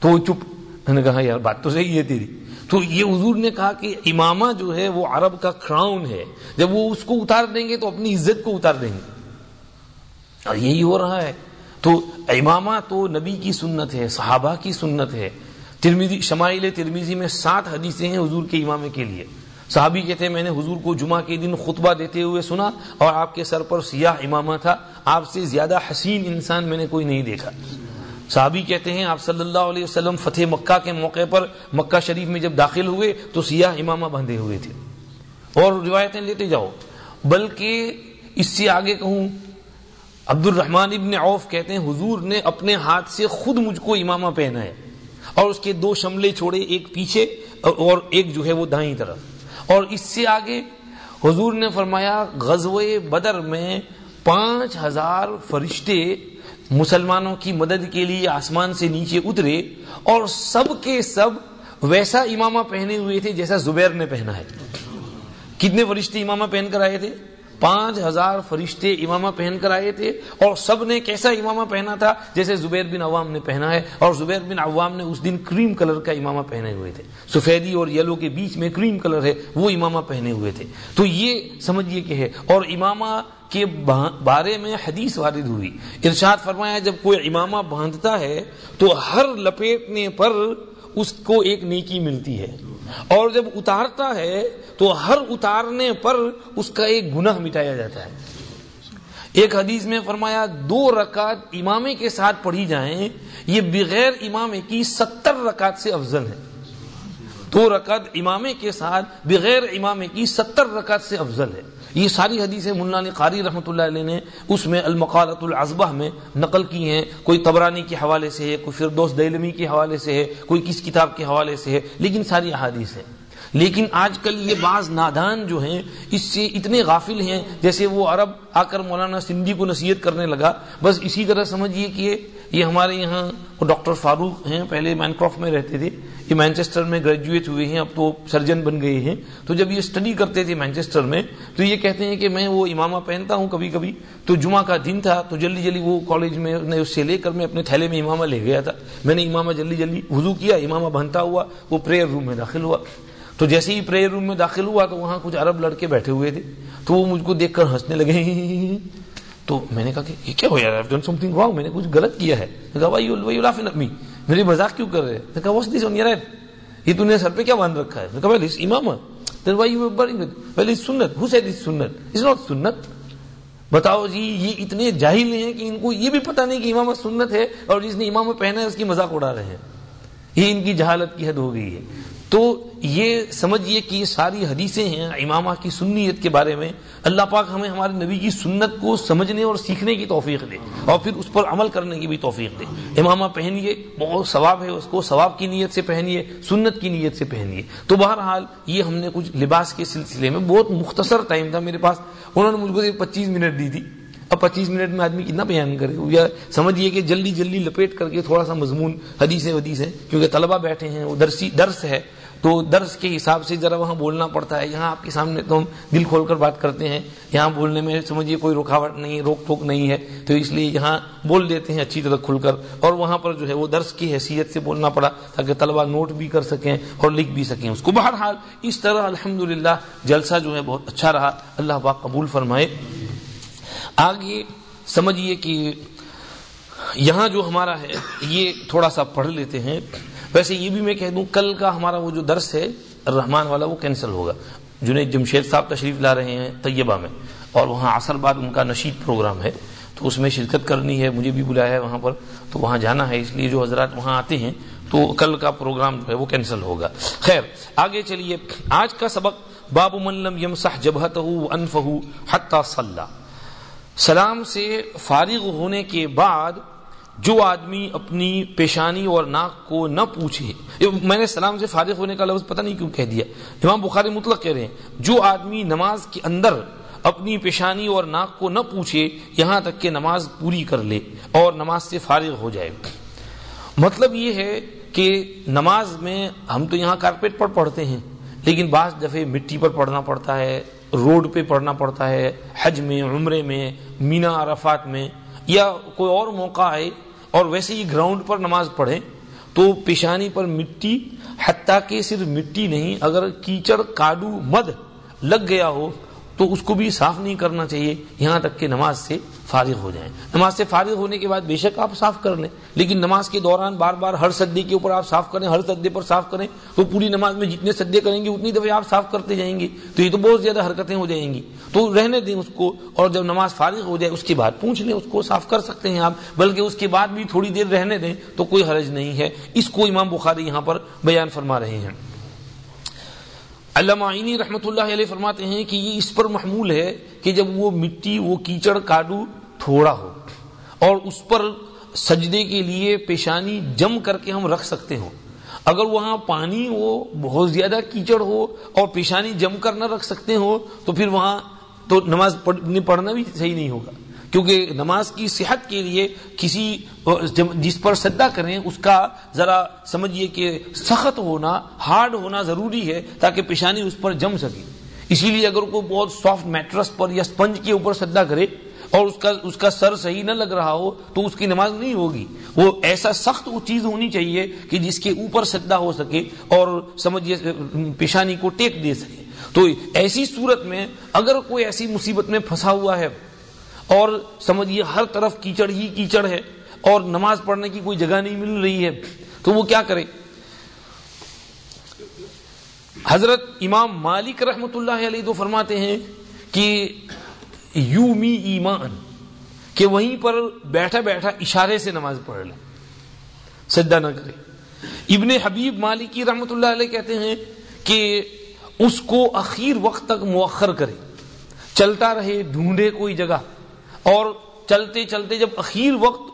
تو وہ چپ۔ میں نے کہا، یار بات تو صحیح ہے تیری۔ تو یہ حضور نے کہا کہ امامہ جو ہے وہ عرب کا کراؤن ہے۔ جب وہ اس کو اتار دیں گے تو اپنی عزت کو اتار دیں گے۔ اور یہی ہو رہا ہے۔ تو امامہ تو نبی کی سنت ہے، صحابہ کی سنت ہے۔ ترمیزی شمائل ترمیزی میں سات حدیثیں ہیں حضور کے امامے کے لیے۔ صحابی کہتے ہیں، میں نے حضور کو جمعہ کے دن خطبہ دیتے ہوئے سنا اور آپ کے سر پر سیاہ امامہ تھا۔ آپ سے زیادہ حسین انسان میں نے کوئی نہیں دیکھا۔ صحابی کہتے ہیں، آپ صلی اللہ علیہ وسلم فتح مکہ کے موقع پر مکہ شریف میں جب داخل ہوئے تو سیاہ امامہ بندھے ہوئے تھے۔ اور روایتیں لیتے جاؤ۔ بلکہ اس سے آگے کہوں عبد الرحمان ابن عوف کہتے ہیں، حضور نے اپنے ہاتھ سے خود مجھ کو امامہ پہنا ہے اور اس کے دو شملے چھوڑے، ایک پیچھے اور ایک جو ہے وہ دائیں طرف۔ اور اس سے آگے حضور نے فرمایا، غزوہ بدر میں پانچ ہزار فرشتے مسلمانوں کی مدد کے لیے آسمان سے نیچے اترے اور سب کے سب ویسا امامہ پہنے ہوئے تھے جیسا زبیر نے پہنا ہے۔ کتنے فرشتے امامہ پہن کر آئے تھے؟ پانچ ہزار فرشتے امامہ پہن کر آئے تھے اور سب نے کیسا امامہ پہنا تھا جیسے زبیر بن عوام نے پہنا ہے اور زبیر بن عوام نے اس دن کریم کلر کا امامہ پہنے ہوئے تھے۔ سفیدی اور یلو کے بیچ میں کریم کلر ہے، وہ امامہ پہنے ہوئے تھے۔ تو یہ سمجھیے کہ ہے۔ اور امامہ کے بارے میں حدیث وارد ہوئی۔ ارشاد فرمایا، جب کوئی امامہ باندھتا ہے تو ہر لپیٹنے پر اس کو ایک نیکی ملتی ہے۔ اور جب اتارتا ہے تو ہر اتارنے پر اس کا ایک گناہ مٹایا جاتا ہے۔ ایک حدیث میں فرمایا، دو رکعت امامے کے ساتھ پڑھی جائیں، یہ بغیر امامے کی ستر رکعت سے افضل ہے۔ دو رکعت امامے کے ساتھ بغیر امامے کی ستر رکعت سے افضل ہے۔ یہ ساری حدیثیں ملا نے قاری رحمۃ اللہ علیہ نے اس میں المقالت العزبہ میں نقل کی ہیں۔ کوئی تبرانی کے حوالے سے ہے، کوئی فردوس دیلمی کے حوالے سے ہے، کوئی کس کتاب کے حوالے سے ہے، لیکن ساری احادیث ہیں۔ لیکن آج کل یہ بعض نادان جو ہیں، اس سے اتنے غافل ہیں، جیسے وہ عرب آ کر مولانا سندھی کو نصیحت کرنے لگا۔ بس اسی طرح سمجھیے کہ یہ ہمارے یہاں ڈاکٹر فاروق ہیں، پہلے مین کرافٹ میں رہتے تھے، یہ مینچسٹر میں گریجویٹ ہوئے ہیں، اب تو سرجن بن گئے ہیں۔ تو جب یہ اسٹڈی کرتے تھے مینچسٹر میں، تو یہ کہتے ہیں کہ میں وہ امامہ پہنتا ہوں کبھی کبھی تو جمعہ کا دن تھا، تو جلدی جلدی وہ کالج میں اس سے لے کر میں اپنے تھیلے میں امامہ لے گیا تھا۔ میں نے امامہ جلدی جلدی وضو کیا، امامہ بنتا ہوا، وہ پریئر روم میں داخل ہوا۔ تو جیسے ہی پریئر روم میں داخل ہوا، تو وہاں کچھ عرب لڑکے بیٹھے ہوئے تھے۔ تو وہ مجھ کو دیکھ کر ہنسنے لگے۔ تو میں نے کہا کہ یہ کیا ہو یار؟ ڈن سم تھنگ رانگ میں نے کچھ غلط کیا ہے۔ میری مزاق کیوں کر رہے ہیں؟ کہا واٹس دس آن یور یہ تو نے سر پہ کیا باندھ رکھا ہے؟ میں کہا دس امام then why you were burning it? Well it's sunnat. Who said it's sunnat? It's not sunnat. بتاؤ جی یہ اتنے جاہل ہیں کہ ان کو یہ بھی پتہ نہیں کہ امام سنت ہے اور جس نے امام پہنا ہے اس کی مذاق اڑا رہے ہیں۔ یہ ان کی جہالت کی حد ہو گئی ہے۔ تو یہ سمجھیے کہ یہ ساری حدیثیں ہیں امامہ کی سنیت کے بارے میں۔ اللہ پاک ہمیں ہمارے نبی کی سنت کو سمجھنے اور سیکھنے کی توفیق دے اور پھر اس پر عمل کرنے کی بھی توفیق دے۔ امامہ پہنیے، بہت ثواب ہے اس کو، ثواب کی نیت سے پہنیے، سنت کی نیت سے پہنیے۔ تو بہرحال یہ ہم نے کچھ لباس کے سلسلے میں بہت مختصر ٹائم تھا میرے پاس۔ انہوں نے مجھ کو پچیس منٹ دی تھی۔ اب پچیس منٹ میں آدمی کتنا بیان کرے؟ یا سمجھیے کہ جلدی جلدی لپیٹ کر کے تھوڑا سا مضمون حدیث حدیث ہے کیونکہ طلبہ بیٹھے ہیں، وہ درسی درس ہے۔ تو درس کے حساب سے ذرا وہاں بولنا پڑتا ہے۔ یہاں آپ کے سامنے تو ہم دل کھول کر بات کرتے ہیں۔ یہاں بولنے میں سمجھیے کوئی رکاوٹ نہیں روک ٹوک نہیں ہے۔ تو اس لیے یہاں بول دیتے ہیں اچھی طرح کھل کر۔ اور وہاں پر جو ہے وہ درس کی حیثیت سے بولنا پڑا تاکہ طلبہ نوٹ بھی کر سکیں اور لکھ بھی سکیں۔ اس کو بہرحال اس طرح الحمد جلسہ جو ہے بہت اچھا رہا۔ اللہ پاک قبول فرمائے۔ آگے سمجھیے کہ یہاں جو ہمارا ہے، یہ تھوڑا سا پڑھ لیتے ہیں۔ ویسے یہ بھی میں کہہ دوں، کل کا ہمارا وہ جو درس ہے الرحمان والا، وہ کینسل ہوگا۔ جنید جمشید صاحب تشریف لا رہے ہیں طیبہ میں، اور وہاں عصر بعد ان کا نشید پروگرام ہے۔ تو اس میں شرکت کرنی ہے، مجھے بھی بلایا ہے وہاں پر، تو وہاں جانا ہے۔ اس لیے جو حضرات وہاں آتے ہیں، تو کل کا پروگرام جو ہے وہ کینسل ہوگا۔ خیر، آگے چلیے۔ آج کا سبق، باب ملم یم سہ جبہت انف حتہ سلام سے فارغ ہونے کے بعد جو آدمی اپنی پیشانی اور ناک کو نہ پوچھے۔ میں نے سلام سے فارغ ہونے کا لفظ پتہ نہیں کیوں کہہ دیا۔ امام بخاری مطلق کہہ رہے ہیں، جو آدمی نماز کے اندر اپنی پیشانی اور ناک کو نہ پوچھے، یہاں تک کہ نماز پوری کر لے اور نماز سے فارغ ہو جائے۔ مطلب یہ ہے کہ نماز میں ہم تو یہاں کارپیٹ پر پڑھتے ہیں، لیکن بعض دفعے مٹی پر پڑھنا پڑتا ہے، روڈ پہ پڑھنا پڑتا ہے، حج میں، عمرے میں، مینا، عرفات میں یا کوئی اور موقع آئے اور ویسے ہی گراؤنڈ پر نماز پڑھیں تو پیشانی پر مٹی، حتیٰ کہ صرف مٹی نہیں، اگر کیچڑ، کاڈو، مد لگ گیا ہو تو اس کو بھی صاف نہیں کرنا چاہیے، یہاں تک کہ نماز سے فارغ ہو جائیں۔ نماز سے فارغ ہونے کے بعد بے شک آپ صاف کر لیں۔ لیکن نماز کے دوران بار بار ہر سدے کے اوپر آپ صاف کریں، ہر سدے پر صاف کریں، تو پوری نماز میں جتنے سدے کریں گے، اتنی دفعہ آپ صاف کرتے جائیں گے۔ تو یہ تو بہت زیادہ حرکتیں ہو جائیں گی۔ تو رہنے دیں اس کو اور جب نماز فارغ ہو جائے، اس کے بعد پوچھ لیں، اس کو صاف کر سکتے ہیں آپ؟ بلکہ اس کے بعد بھی تھوڑی دیر رہنے دیں تو کوئی حرج نہیں ہے۔ اس کو امام بخاری یہاں پر بیان فرما رہے ہیں۔ علامہ عینی رحمۃ اللہ علیہ فرماتے ہیں کہ یہ اس پر محمول ہے کہ جب وہ مٹی، وہ کیچڑ، کاڈو تھوڑا ہو اور اس پر سجدے کے لیے پیشانی جم کر کے ہم رکھ سکتے ہوں۔ اگر وہاں پانی ہو، بہت زیادہ کیچڑ ہو اور پیشانی جم کر نہ رکھ سکتے ہو تو پھر وہاں تو نماز پڑھنا بھی صحیح نہیں ہوگا۔ کیونکہ نماز کی صحت کے لیے کسی جس پر سدا کریں، اس کا ذرا سمجھیے کہ سخت ہونا، ہارڈ ہونا ضروری ہے تاکہ پیشانی اس پر جم سکے۔ اسی لیے اگر کوئی بہت سافٹ میٹرس پر یا اسپنج کے اوپر سدا کرے اور اس کا اس کا سر صحیح نہ لگ رہا ہو تو اس کی نماز نہیں ہوگی۔ وہ ایسا سخت وہ چیز ہونی چاہیے کہ جس کے اوپر سدا ہو سکے اور سمجھیے، پیشانی کو ٹیک دے سکے۔ تو ایسی صورت میں اگر کوئی ایسی مصیبت میں پھنسا ہوا ہے اور سمجھیے ہر طرف کیچڑ ہی کیچڑ ہے اور نماز پڑھنے کی کوئی جگہ نہیں مل رہی ہے، تو وہ کیا کرے؟ حضرت امام مالک رحمت اللہ علیہ تو فرماتے ہیں کہ یو می ایمان، کہ وہیں پر بیٹھا بیٹھا اشارے سے نماز پڑھ لے۔ سجدہ نہ کرے۔ ابن حبیب مالکی رحمت اللہ علیہ کہتے ہیں کہ اس کو اخیر وقت تک مؤخر کرے۔ چلتا رہے، ڈھونڈے کوئی جگہ۔ اور چلتے چلتے جب اخیر وقت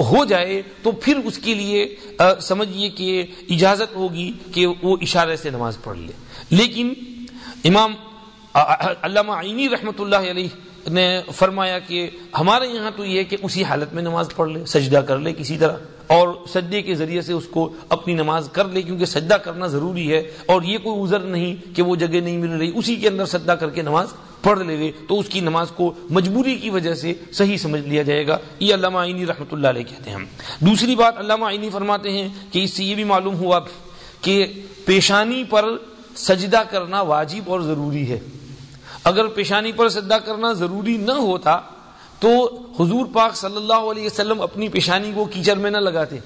ہو جائے تو پھر اس کے لیے سمجھیے کہ اجازت ہوگی کہ وہ اشارے سے نماز پڑھ لے۔ لیکن امام علامہ عینی رحمت اللہ علیہ نے فرمایا کہ ہمارے یہاں تو یہ کہ اسی حالت میں نماز پڑھ لے، سجدہ کر لے کسی طرح، اور سجدے کے ذریعے سے اس کو اپنی نماز کر لے، کیونکہ سجدہ کرنا ضروری ہے، اور یہ کوئی عذر نہیں کہ وہ جگہ نہیں مل رہی۔ اسی کے اندر سجدہ کر کے نماز پڑھ لے گے تو اس کی نماز کو مجبوری کی وجہ سے صحیح سمجھ لیا جائے گا۔ یہ علامہ آئینی رحمۃ اللہ علیہ کہتے ہیں دوسری بات علامہ آئینی فرماتے ہیں کہ اس سے یہ بھی معلوم ہوا کہ پیشانی پر سجدہ کرنا واجب اور ضروری ہے۔ اگر پیشانی پر سجدہ کرنا ضروری نہ ہوتا تو حضور پاک صلی اللہ علیہ وسلم اپنی پیشانی کو کیچڑ میں نہ لگاتے۔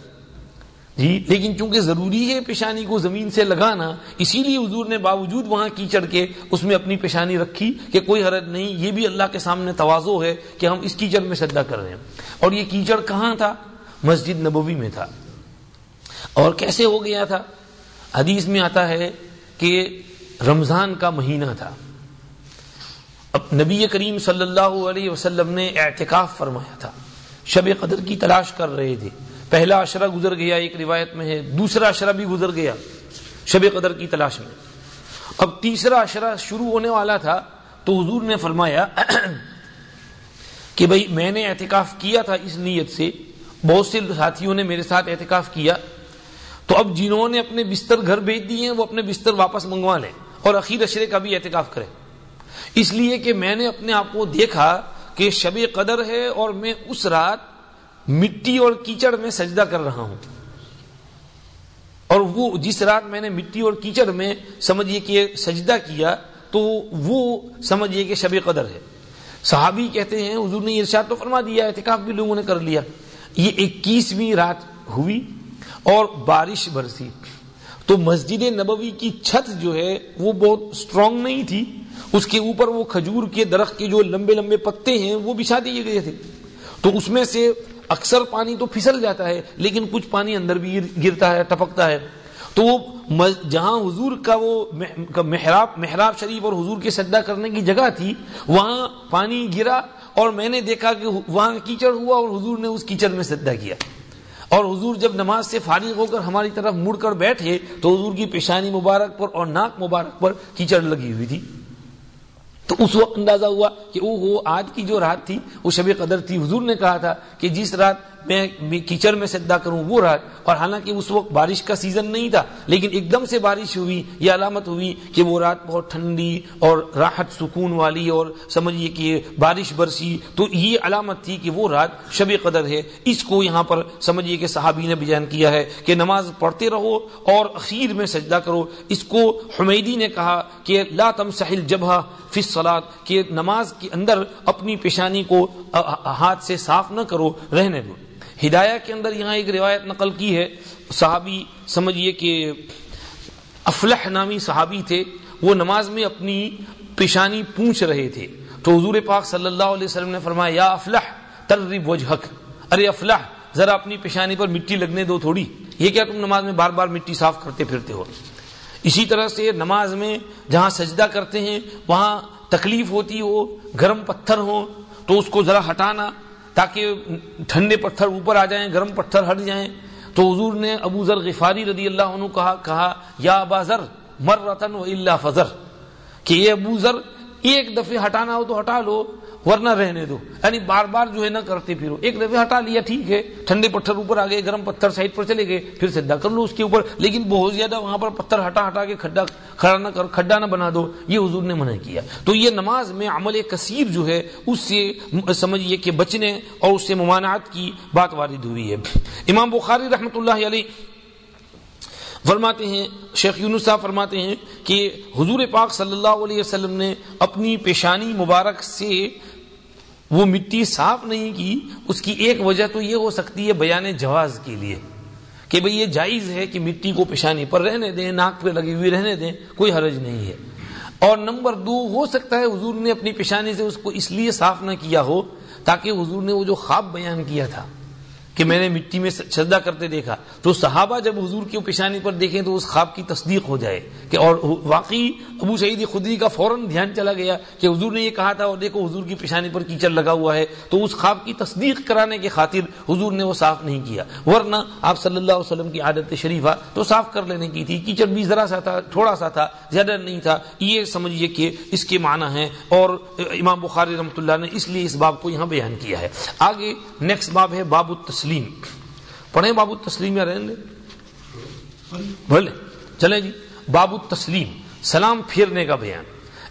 جی لیکن چونکہ ضروری ہے پیشانی کو زمین سے لگانا، اسی لیے حضور نے باوجود وہاں کیچڑ کے اس میں اپنی پیشانی رکھی کہ کوئی حرج نہیں، یہ بھی اللہ کے سامنے توازو ہے کہ ہم اس کیچڑ میں سجدہ کر رہے ہیں۔ اور یہ کیچڑ کہاں تھا؟ مسجد نبوی میں تھا۔ اور کیسے ہو گیا تھا؟ حدیث میں آتا ہے کہ رمضان کا مہینہ تھا۔ اب نبی کریم صلی اللہ علیہ وسلم نے اعتکاف فرمایا تھا۔ شب قدر کی تلاش کر رہے تھے۔ پہلا اشرہ گزر گیا ایک روایت میں ہے، دوسرا اشرہ بھی گزر گیا شب قدر کی تلاش میں۔ اب تیسرا اشرہ شروع ہونے والا تھا تو حضور نے فرمایا کہ بھائی میں نے احتکاف کیا تھا اس نیت سے، بہت سے ساتھیوں نے میرے ساتھ احتکاف کیا۔ تو اب جنہوں نے اپنے بستر گھر بھیج دیے ہیں، وہ اپنے بستر واپس منگوا لیں اور اخیر اشرے کا بھی احتکاف کریں۔ اس لیے کہ میں نے اپنے آپ کو دیکھا کہ شب قدر ہے اور میں اس رات مٹی اور کیچڑ میں سجدہ کر رہا ہوں۔ اور وہ جس رات میں نے مٹی اور کیچڑ میں سمجھیے کہ سجدہ کیا تو وہ سمجھیے کہ شب قدر ہے۔ صحابی کہتے ہیں، حضور نے ارشاد تو فرما دیا، اعتکاف بھی لوگوں نے کر لیا۔ یہ اکیسویں رات ہوئی اور بارش برسی۔ تو مسجد نبوی کی چھت جو ہے وہ بہت اسٹرانگ نہیں تھی۔ اس کے اوپر وہ کھجور کے درخت کے جو لمبے لمبے پتے ہیں، وہ بچھا دیے گئے تھے۔ تو اس میں سے اکثر پانی تو پھسل جاتا ہے، لیکن کچھ پانی اندر بھی گرتا ہے، ٹپکتا ہے۔ تو وہ جہاں حضور کا وہ محراب محراب شریف اور حضور کے سجدہ کرنے کی جگہ تھی، وہاں پانی گرا اور میں نے دیکھا کہ وہاں کیچڑ ہوا اور حضور نے اس کیچڑ میں سجدہ کیا۔ اور حضور جب نماز سے فارغ ہو کر ہماری طرف مڑ کر بیٹھے، تو حضور کی پیشانی مبارک پر اور ناک مبارک پر کیچڑ لگی ہوئی تھی۔ تو اس وقت اندازہ ہوا کہ وہ وہ آج کی جو رات تھی، وہ شب قدر تھی، حضور نے کہا تھا کہ جس رات میں کیچڑ میں سجدہ کروں، وہ رات، اور حالانکہ اس وقت بارش کا سیزن نہیں تھا، لیکن ایک دم سے بارش ہوئی، یہ علامت ہوئی کہ وہ رات بہت ٹھنڈی اور راحت، سکون والی اور سمجھیے کہ بارش برسی۔ تو یہ علامت تھی کہ وہ رات شب قدر ہے۔ اس کو یہاں پر سمجھیے کہ صحابی نے بیان کیا ہے کہ نماز پڑھتے رہو اور اخیر میں سجدہ کرو۔ اس کو حمیدی نے کہا کہ لا تم سہل جبہ فصلات کہ نماز کے اندر اپنی پیشانی کو ہاتھ سے صاف نہ کرو، رہنے دو۔ ہدایہ کے اندر یہاں ایک روایت نقل کی ہے، صحابی، سمجھیے کہ افلح نامی صحابی تھے، وہ نماز میں اپنی پیشانی پونچھ رہے تھے۔ تو حضور پاک صلی اللہ علیہ وسلم نے فرمایا، یا افلح ترب وجہک۔ ارے افلح، ذرا اپنی پیشانی پر مٹی لگنے دو تھوڑی۔ یہ کیا تم نماز میں بار بار مٹی صاف کرتے پھرتے ہو؟ اسی طرح سے نماز میں جہاں سجدہ کرتے ہیں، وہاں تکلیف ہوتی ہو، گرم پتھر ہو تو اس کو ذرا ہٹانا، تاکہ ٹھنڈے پتھر اوپر آ جائیں، گرم پتھر ہٹ جائیں۔ تو حضور نے ابو ذر غفاری رضی اللہ عنہ کہا کہا، یا ابا ذر مر رتن و اللہ فضر کہ یہ ابو ذر، ایک دفعہ ہٹانا ہو تو ہٹا لو ورنہ رہنے دو۔ یعنی بار بار جو ہے نہ کرتے پھرو۔ ایک دفعہ ہٹا لیا، ٹھیک ہے۔ ٹھنڈے پتھر اوپر آ گئے، گرم پتھر سائڈ پر چلے گئے، پھر سدا کر لو اس کے اوپر۔ لیکن بہت زیادہ وہاں پر پتھر ہٹا ہٹا کے کھڈا، کھڑا نہ کر، کھڈا نہ بنا دو۔ یہ حضور نے منع کیا۔ تو یہ نماز میں عمل کثیر جو ہے، اس سے سمجھیے کہ بچنے اور اس سے ممانعت کی بات وارد ہوئی ہے۔ امام بخاری رحمۃ اللہ علیہ فرماتے ہیں، شیخ یونس صاحب فرماتے ہیں کہ حضور پاک صلی اللہ علیہ وسلم نے اپنی پیشانی مبارک سے وہ مٹی صاف نہیں کی، اس کی ایک وجہ تو یہ ہو سکتی ہے بیان جواز کے لیے کہ بھئی یہ جائز ہے کہ مٹی کو پیشانی پر رہنے دیں، ناک پہ لگی ہوئی رہنے دیں، کوئی حرج نہیں ہے۔ اور نمبر دو، ہو سکتا ہے حضور نے اپنی پیشانی سے اس کو اس لیے صاف نہ کیا ہو تاکہ حضور نے وہ جو خواب بیان کیا تھا۔ کہ میں نے مٹی میں سجدہ کرتے دیکھا، تو صحابہ جب حضور کی پیشانی پر دیکھیں تو اس خواب کی تصدیق ہو جائے کہ اور واقعی ابو سعید خدری کا فوراً دھیان چلا گیا کہ حضور نے یہ کہا تھا اور دیکھو حضور کی پیشانی پر کیچڑ لگا ہوا ہے، تو اس خواب کی تصدیق کرانے کی خاطر حضور نے وہ صاف نہیں کیا۔ ورنہ آپ صلی اللہ علیہ وسلم کی عادت شریفہ تو صاف کر لینے کی تھی، کیچڑ بھی ذرا سا تھا، تھوڑا سا تھا، زیادہ نہیں تھا۔ یہ سمجھیے کہ اس کے معنی ہے اور امام بخاری رحمۃ اللہ نے اس لیے اس باب کو یہاں بیان کیا ہے۔ آگے نیکسٹ باب ہے باب التسلیم۔ تسلیم۔ پڑھیں بابو تسلیم یا رہنے بولے۔ چلیں جی۔ بابو تسلیم۔ سلام پھیرنے کا بیان۔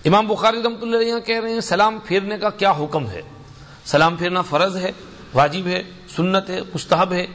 امام بخاری رحمۃ اللہ یہاں کہہ رہے ہیں، سلام پھیرنے کا کیا حکم ہے؟ سلام پھیرنا فرض ہے، واجب ہے، سنت ہے، مستحب ہے؟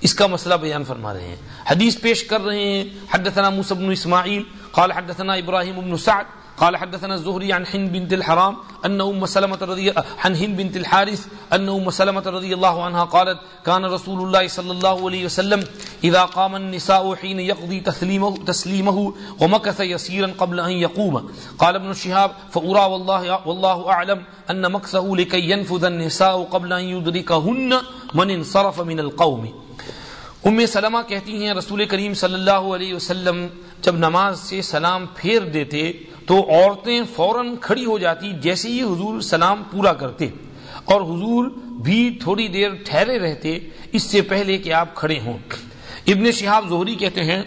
اس کا مسئلہ بیان فرما رہے ہیں۔ حدیث پیش کر رہے ہیں، حدثنا موسى بن اسماعیل، قال حدثنا ابراہیم بن سعد قال حدثنا الزهري عن حن بنت الحرام أن أم سلمة رضي عن هند بنت الحارث أن أم سلمة رضي الله عنها قالت كان رسول الله صلى الله عليه وسلم إذا قام النساء حين يقضي تسليمه, تسليمه ومكث يسيرا قبل أن يقوم. قال ابن الشهاب فأرى والله, والله أعلم أن مكثه لكي ينفذ النساء قبل أن يدركهن من انصرف من القوم. ام سلمہ کہتی ہیں رسول کریم صلی اللہ علیہ وسلم جب نماز سے سلام پھیر دیتے تو عورتیں فوراً کھڑی ہو جاتی جیسے ہی حضور سلام پورا کرتے اور حضور بھی تھوڑی دیر ٹھہرے رہتے اس سے پہلے کہ آپ کھڑے ہوں۔ ابن شہاب زہری کہتے ہیں،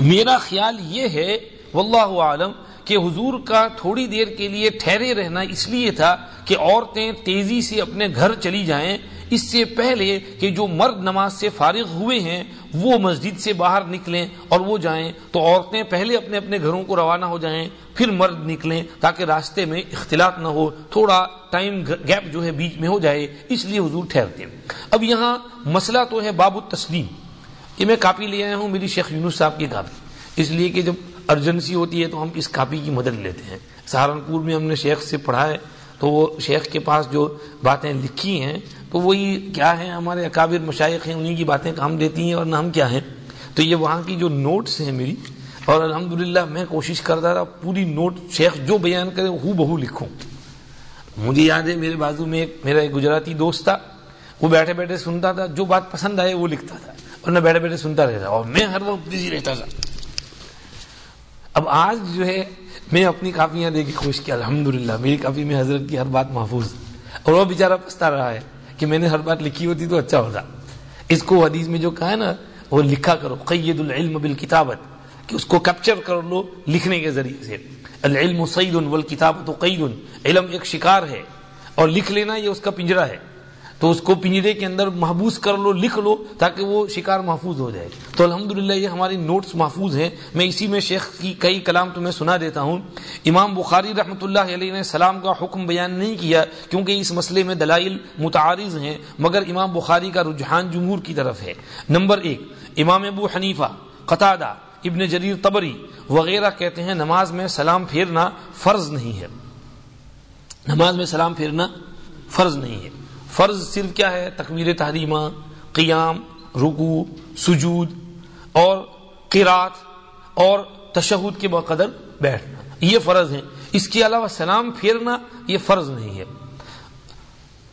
میرا خیال یہ ہے، واللہ عالم کہ حضور کا تھوڑی دیر کے لیے ٹھہرے رہنا اس لیے تھا کہ عورتیں تیزی سے اپنے گھر چلی جائیں اس سے پہلے کہ جو مرد نماز سے فارغ ہوئے ہیں، وہ مسجد سے باہر نکلیں اور وہ جائیں تو عورتیں پہلے اپنے اپنے گھروں کو روانہ ہو جائیں، پھر مرد نکلیں تاکہ راستے میں اختلاط نہ ہو، تھوڑا ٹائم گیپ جو ہے بیچ میں ہو جائے، اس لیے حضور ٹھہرتے اب یہاں مسئلہ تو ہے باب التسلیم۔ یہ میں کاپی لے آیا ہوں، میری شیخ یونس صاحب کی کاپی۔ اس لیے کہ جب ارجنسی ہوتی ہے تو ہم اس کاپی کی مدد لیتے ہیں۔ سہارنپور میں ہم نے شیخ سے پڑھا ہے تو وہ شیخ کے پاس جو باتیں لکھی ہیں تو وہی کیا ہیں ہمارے اکابر مشائق ہیں؟ انہیں کی باتیں کام دیتی ہیں اور نہ ہم کیا ہیں؟ تو یہ وہاں کی جو نوٹس ہیں میری، اور الحمدللہ میں کوشش کرتا رہا پوری نوٹ شیخ جو بیان کرے ہو بہو لکھوں۔ مجھے یاد ہے میرے بازو میں ایک میرا ایک گجراتی دوست تھا، وہ بیٹھے بیٹھے سنتا تھا، جو بات پسند آئے وہ لکھتا تھا اور میں بیٹھے بیٹھے سنتا رہتا اور میں ہر وقت بزی رہتا تھا۔ اب آج جو ہے، میں اپنی کاپیاں دے کے خوش کیا، الحمدللہ، میری کاپی میں حضرت کی ہر بات محفوظ۔ اور وہ بیچارہ پستا رہا ہے۔ کہ میں نے ہر بات لکھی ہوتی تو اچھا ہوتا۔ اس کو حدیث میں جو کہا ہے نا، وہ لکھا کرو، قید العلم بالکتابت، کہ اس کو کیپچر کر لو لکھنے کے ذریعے سے۔ العلم سعید والکتابت قید، علم ایک شکار ہے، اور لکھ لینا یہ اس کا پنجرا ہے۔ تو اس کو پنجرے کے اندر محبوس کر لو، لکھ لو تاکہ وہ شکار محفوظ ہو جائے۔ تو الحمدللہ یہ ہماری نوٹس محفوظ ہیں۔ میں اسی میں شیخ کی کئی کلام تمہیں سنا دیتا ہوں۔ امام بخاری رحمۃ اللہ علیہ نے سلام کا حکم بیان نہیں کیا کیونکہ اس مسئلے میں دلائل متعارض ہیں، مگر امام بخاری کا رجحان جمہور کی طرف ہے۔ نمبر ایک، امام ابو حنیفہ، قطادہ، ابن جریر تبری وغیرہ کہتے ہیں نماز میں سلام پھیرنا فرض نہیں ہے۔ نماز میں سلام پھیرنا فرض نہیں ہے۔ فرض صرف کیا ہے؟ تکبیر تحریمہ، قیام رکو سجود اور قرات اور تشہد کے بقدر بیٹھنا۔ یہ فرض ہے اس کے علاوہ سلام پھیرنا یہ فرض نہیں ہے۔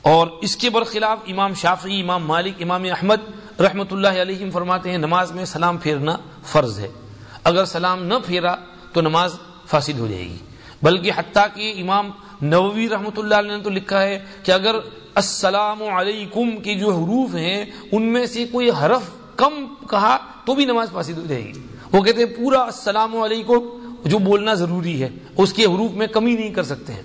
اور اس کے برخلاف امام شافعی، امام مالک، امام احمد رحمت اللہ علیہ فرماتے ہیں، نماز میں سلام پھیرنا فرض ہے۔ اگر سلام نہ پھیرا تو نماز فاسد ہو جائے گی۔ بلکہ حتیٰ کہ امام نووی رحمۃ اللہ علیہ نے تو لکھا ہے کہ اگر السلام علیکم کے جو حروف ہیں، ان میں سے کوئی حرف کم کہا تو بھی نماز فاسد ہو جائے گی۔ وہ کہتے ہیں پورا السلام علیکم، جو بولنا ضروری ہے، اس کے حروف میں کمی نہیں کر سکتے ہیں۔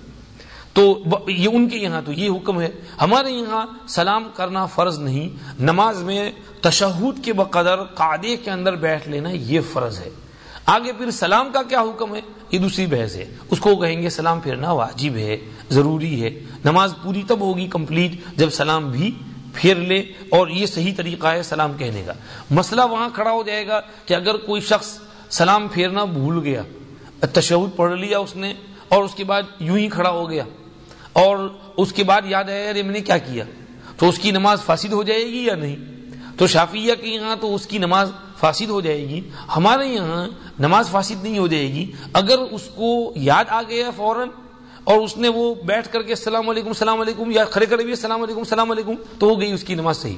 تو یہ ان کے یہاں تو یہ حکم ہے۔ ہمارے یہاں سلام کرنا فرض نہیں، نماز میں تشہد کے بقدر قادے کے اندر بیٹھ لینا یہ فرض ہے۔ آگے پھر سلام کا کیا حکم ہے؟ یہ دوسری بحث ہے۔ اس کو کہیں گے سلام پھیرنا واجب ہے، ضروری ہے۔ نماز پوری تب ہوگی کمپلیٹ جب سلام بھی پھیر لے اور یہ صحیح طریقہ ہے سلام کہنے کا۔ مسئلہ وہاں کھڑا ہو جائے گا کہ اگر کوئی شخص سلام پھیرنا بھول گیا، تشہد پڑھ لیا اس نے اور اس کے بعد یوں ہی کھڑا ہو گیا اور اس کے بعد یاد آیا ارے میں نے کیا کیا، تو اس کی نماز فاسد ہو جائے گی یا نہیں؟ تو شافیہ کے یہاں تو اس کی نماز فاسد ہو جائے گی، ہمارے یہاں نماز فاسد نہیں ہو جائے گی۔ اگر اس کو یاد آ گیا فوراً اور اس نے وہ بیٹھ کر کے السلام علیکم السلام علیکم، یا کھڑے کھڑے بھی السلام علیکم السلام علیکم، تو ہو گئی اس کی نماز صحیح۔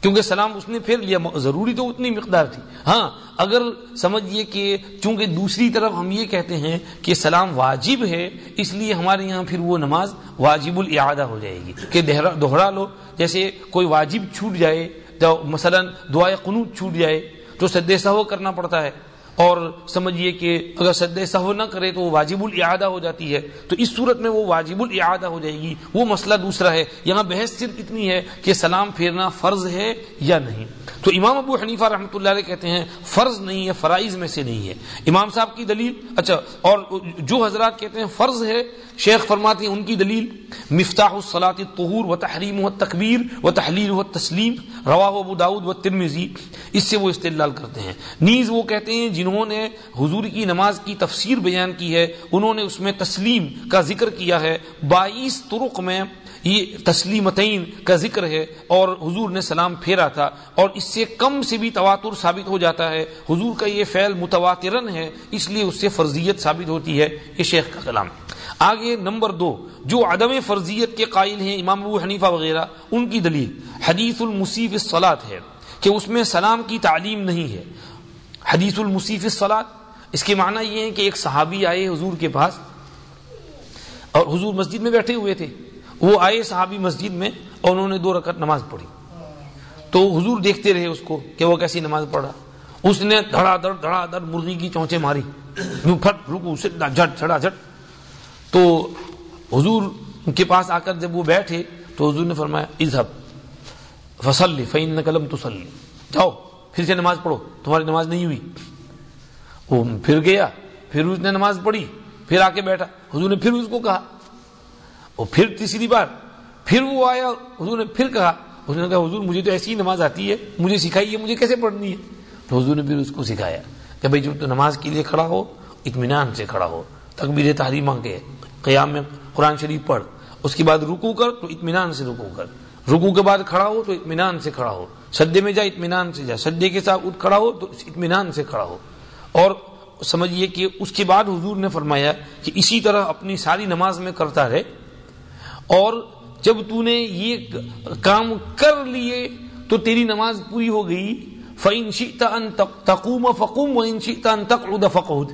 کیونکہ سلام اس نے پھر لیا، ضروری تو اتنی مقدار تھی۔ ہاں اگر سمجھیے کہ چونکہ دوسری طرف ہم یہ کہتے ہیں کہ سلام واجب ہے، اس لیے ہمارے یہاں پھر وہ نماز واجب الاعادہ ہو جائے گی۔ کہ دوہرا لو، جیسے کوئی واجب چھوٹ جائے مثلا دعائے قنوت چھوٹ جائے، تو سد سہو کرنا پڑتا ہے۔ اور سمجھیے کہ اگر سد سہو نہ کرے تو وہ واجب الاعادہ ہو جاتی ہے۔ تو اس صورت میں وہ واجب الاعادہ ہو جائے گی۔ وہ مسئلہ دوسرا ہے۔ یہاں بحث صرف اتنی ہے کہ سلام پھیرنا فرض ہے یا نہیں۔ تو امام ابو حنیفہ رحمۃ اللہ علیہ کہتے ہیں، فرض نہیں ہے، فرائض میں سے نہیں ہے۔ امام صاحب کی دلیل اچھا اور جو حضرات کہتے ہیں فرض ہے، شیخ فرماتے ہیں ان کی دلیل، مفتاح الصلاۃ الطہور و تحریم و تکبیر و تحلیل و تسلیم روا ابو داود و ترمیزی اس سے وہ استدلال کرتے ہیں۔ نیز وہ کہتے ہیں جی جنہوں نے حضور کی نماز کی تفسیر بیان کی ہے، انہوں نے اس میں تسلیم کا ذکر کیا ہے۔ بائیس طرق میں یہ تسلیمتین کا ذکر ہے اور حضور نے سلام پھیرا تھا اور اس سے کم سے بھی تواتر ثابت ہو جاتا ہے۔ حضور کا یہ فعل متواترن ہے، اس لیے اس سے فرضیت ثابت ہوتی ہے۔ یہ شیخ کا کلام۔ آگے نمبر دو، جو عدم فرضیت کے قائل ہیں امام ابو حنیفہ وغیرہ، ان کی دلیل، حدیث المصیف الصلاط ہے کہ اس میں سلام کی تعلیم نہیں ہے۔ حدیث المصیف الصلاط اس کے معنی یہ ہے کہ ایک صحابی آئے حضور کے پاس اور حضور مسجد میں بیٹھے ہوئے تھے۔ وہ آئے صحابی مسجد میں اور انہوں نے دو رکعت نماز پڑھی۔ تو حضور دیکھتے رہے اس کو کہ وہ کیسی نماز پڑھا۔ اس نے دھڑا دھڑ دھڑا دھڑ مرغی کی چونچے ماری۔ یوں پھٹ رکو جھٹ چھڑا جھٹ۔ تو حضور کے پاس آ کر جب وہ بیٹھے تو حضور نے فرمایا اظہب فصلی فین قلم تسلی جاؤ۔ پھر سے نماز پڑھو، تمہاری نماز نہیں ہوئی۔ وہ پھر گیا، پھر اس نے نماز پڑھی، پھر آ کے بیٹھا۔ حضور نے پھر اس کو کہا۔ وہ پھر تیسری بار، پھر وہ آیا، حضور نے پھر کہا۔ اس نے کہا، حضور، مجھے تو ایسی نماز آتی ہے، مجھے سکھائی ہے، مجھے کیسے پڑھنی ہے؟ تو حضور نے پھر اس کو سکھایا کہ بھائی، جب تو نماز کے لیے کھڑا ہو، اطمینان سے کھڑا ہو تقبیر تحریمہ کے قیام میں قرآن شریف پڑھ، اس کے بعد رکو کر تو اطمینان سے رکو کر۔ رکو کے بعد کھڑا ہو تو اطمینان سے کھڑا ہو۔ سدے میں جا اطمینان سے جا سدے کے ساتھ اٹھ کھڑا ہو تو اطمینان سے کھڑا ہو۔ اور سمجھیے کہ اس کے بعد حضور نے فرمایا کہ اسی طرح اپنی ساری نماز میں کرتا رہے۔ اور جب تو نے یہ کام کر لیے تو تیری نماز پوری ہو گئی۔ فعن شیتا ان تقوم فقوم و ان شیتا ان تقعد فقعد۔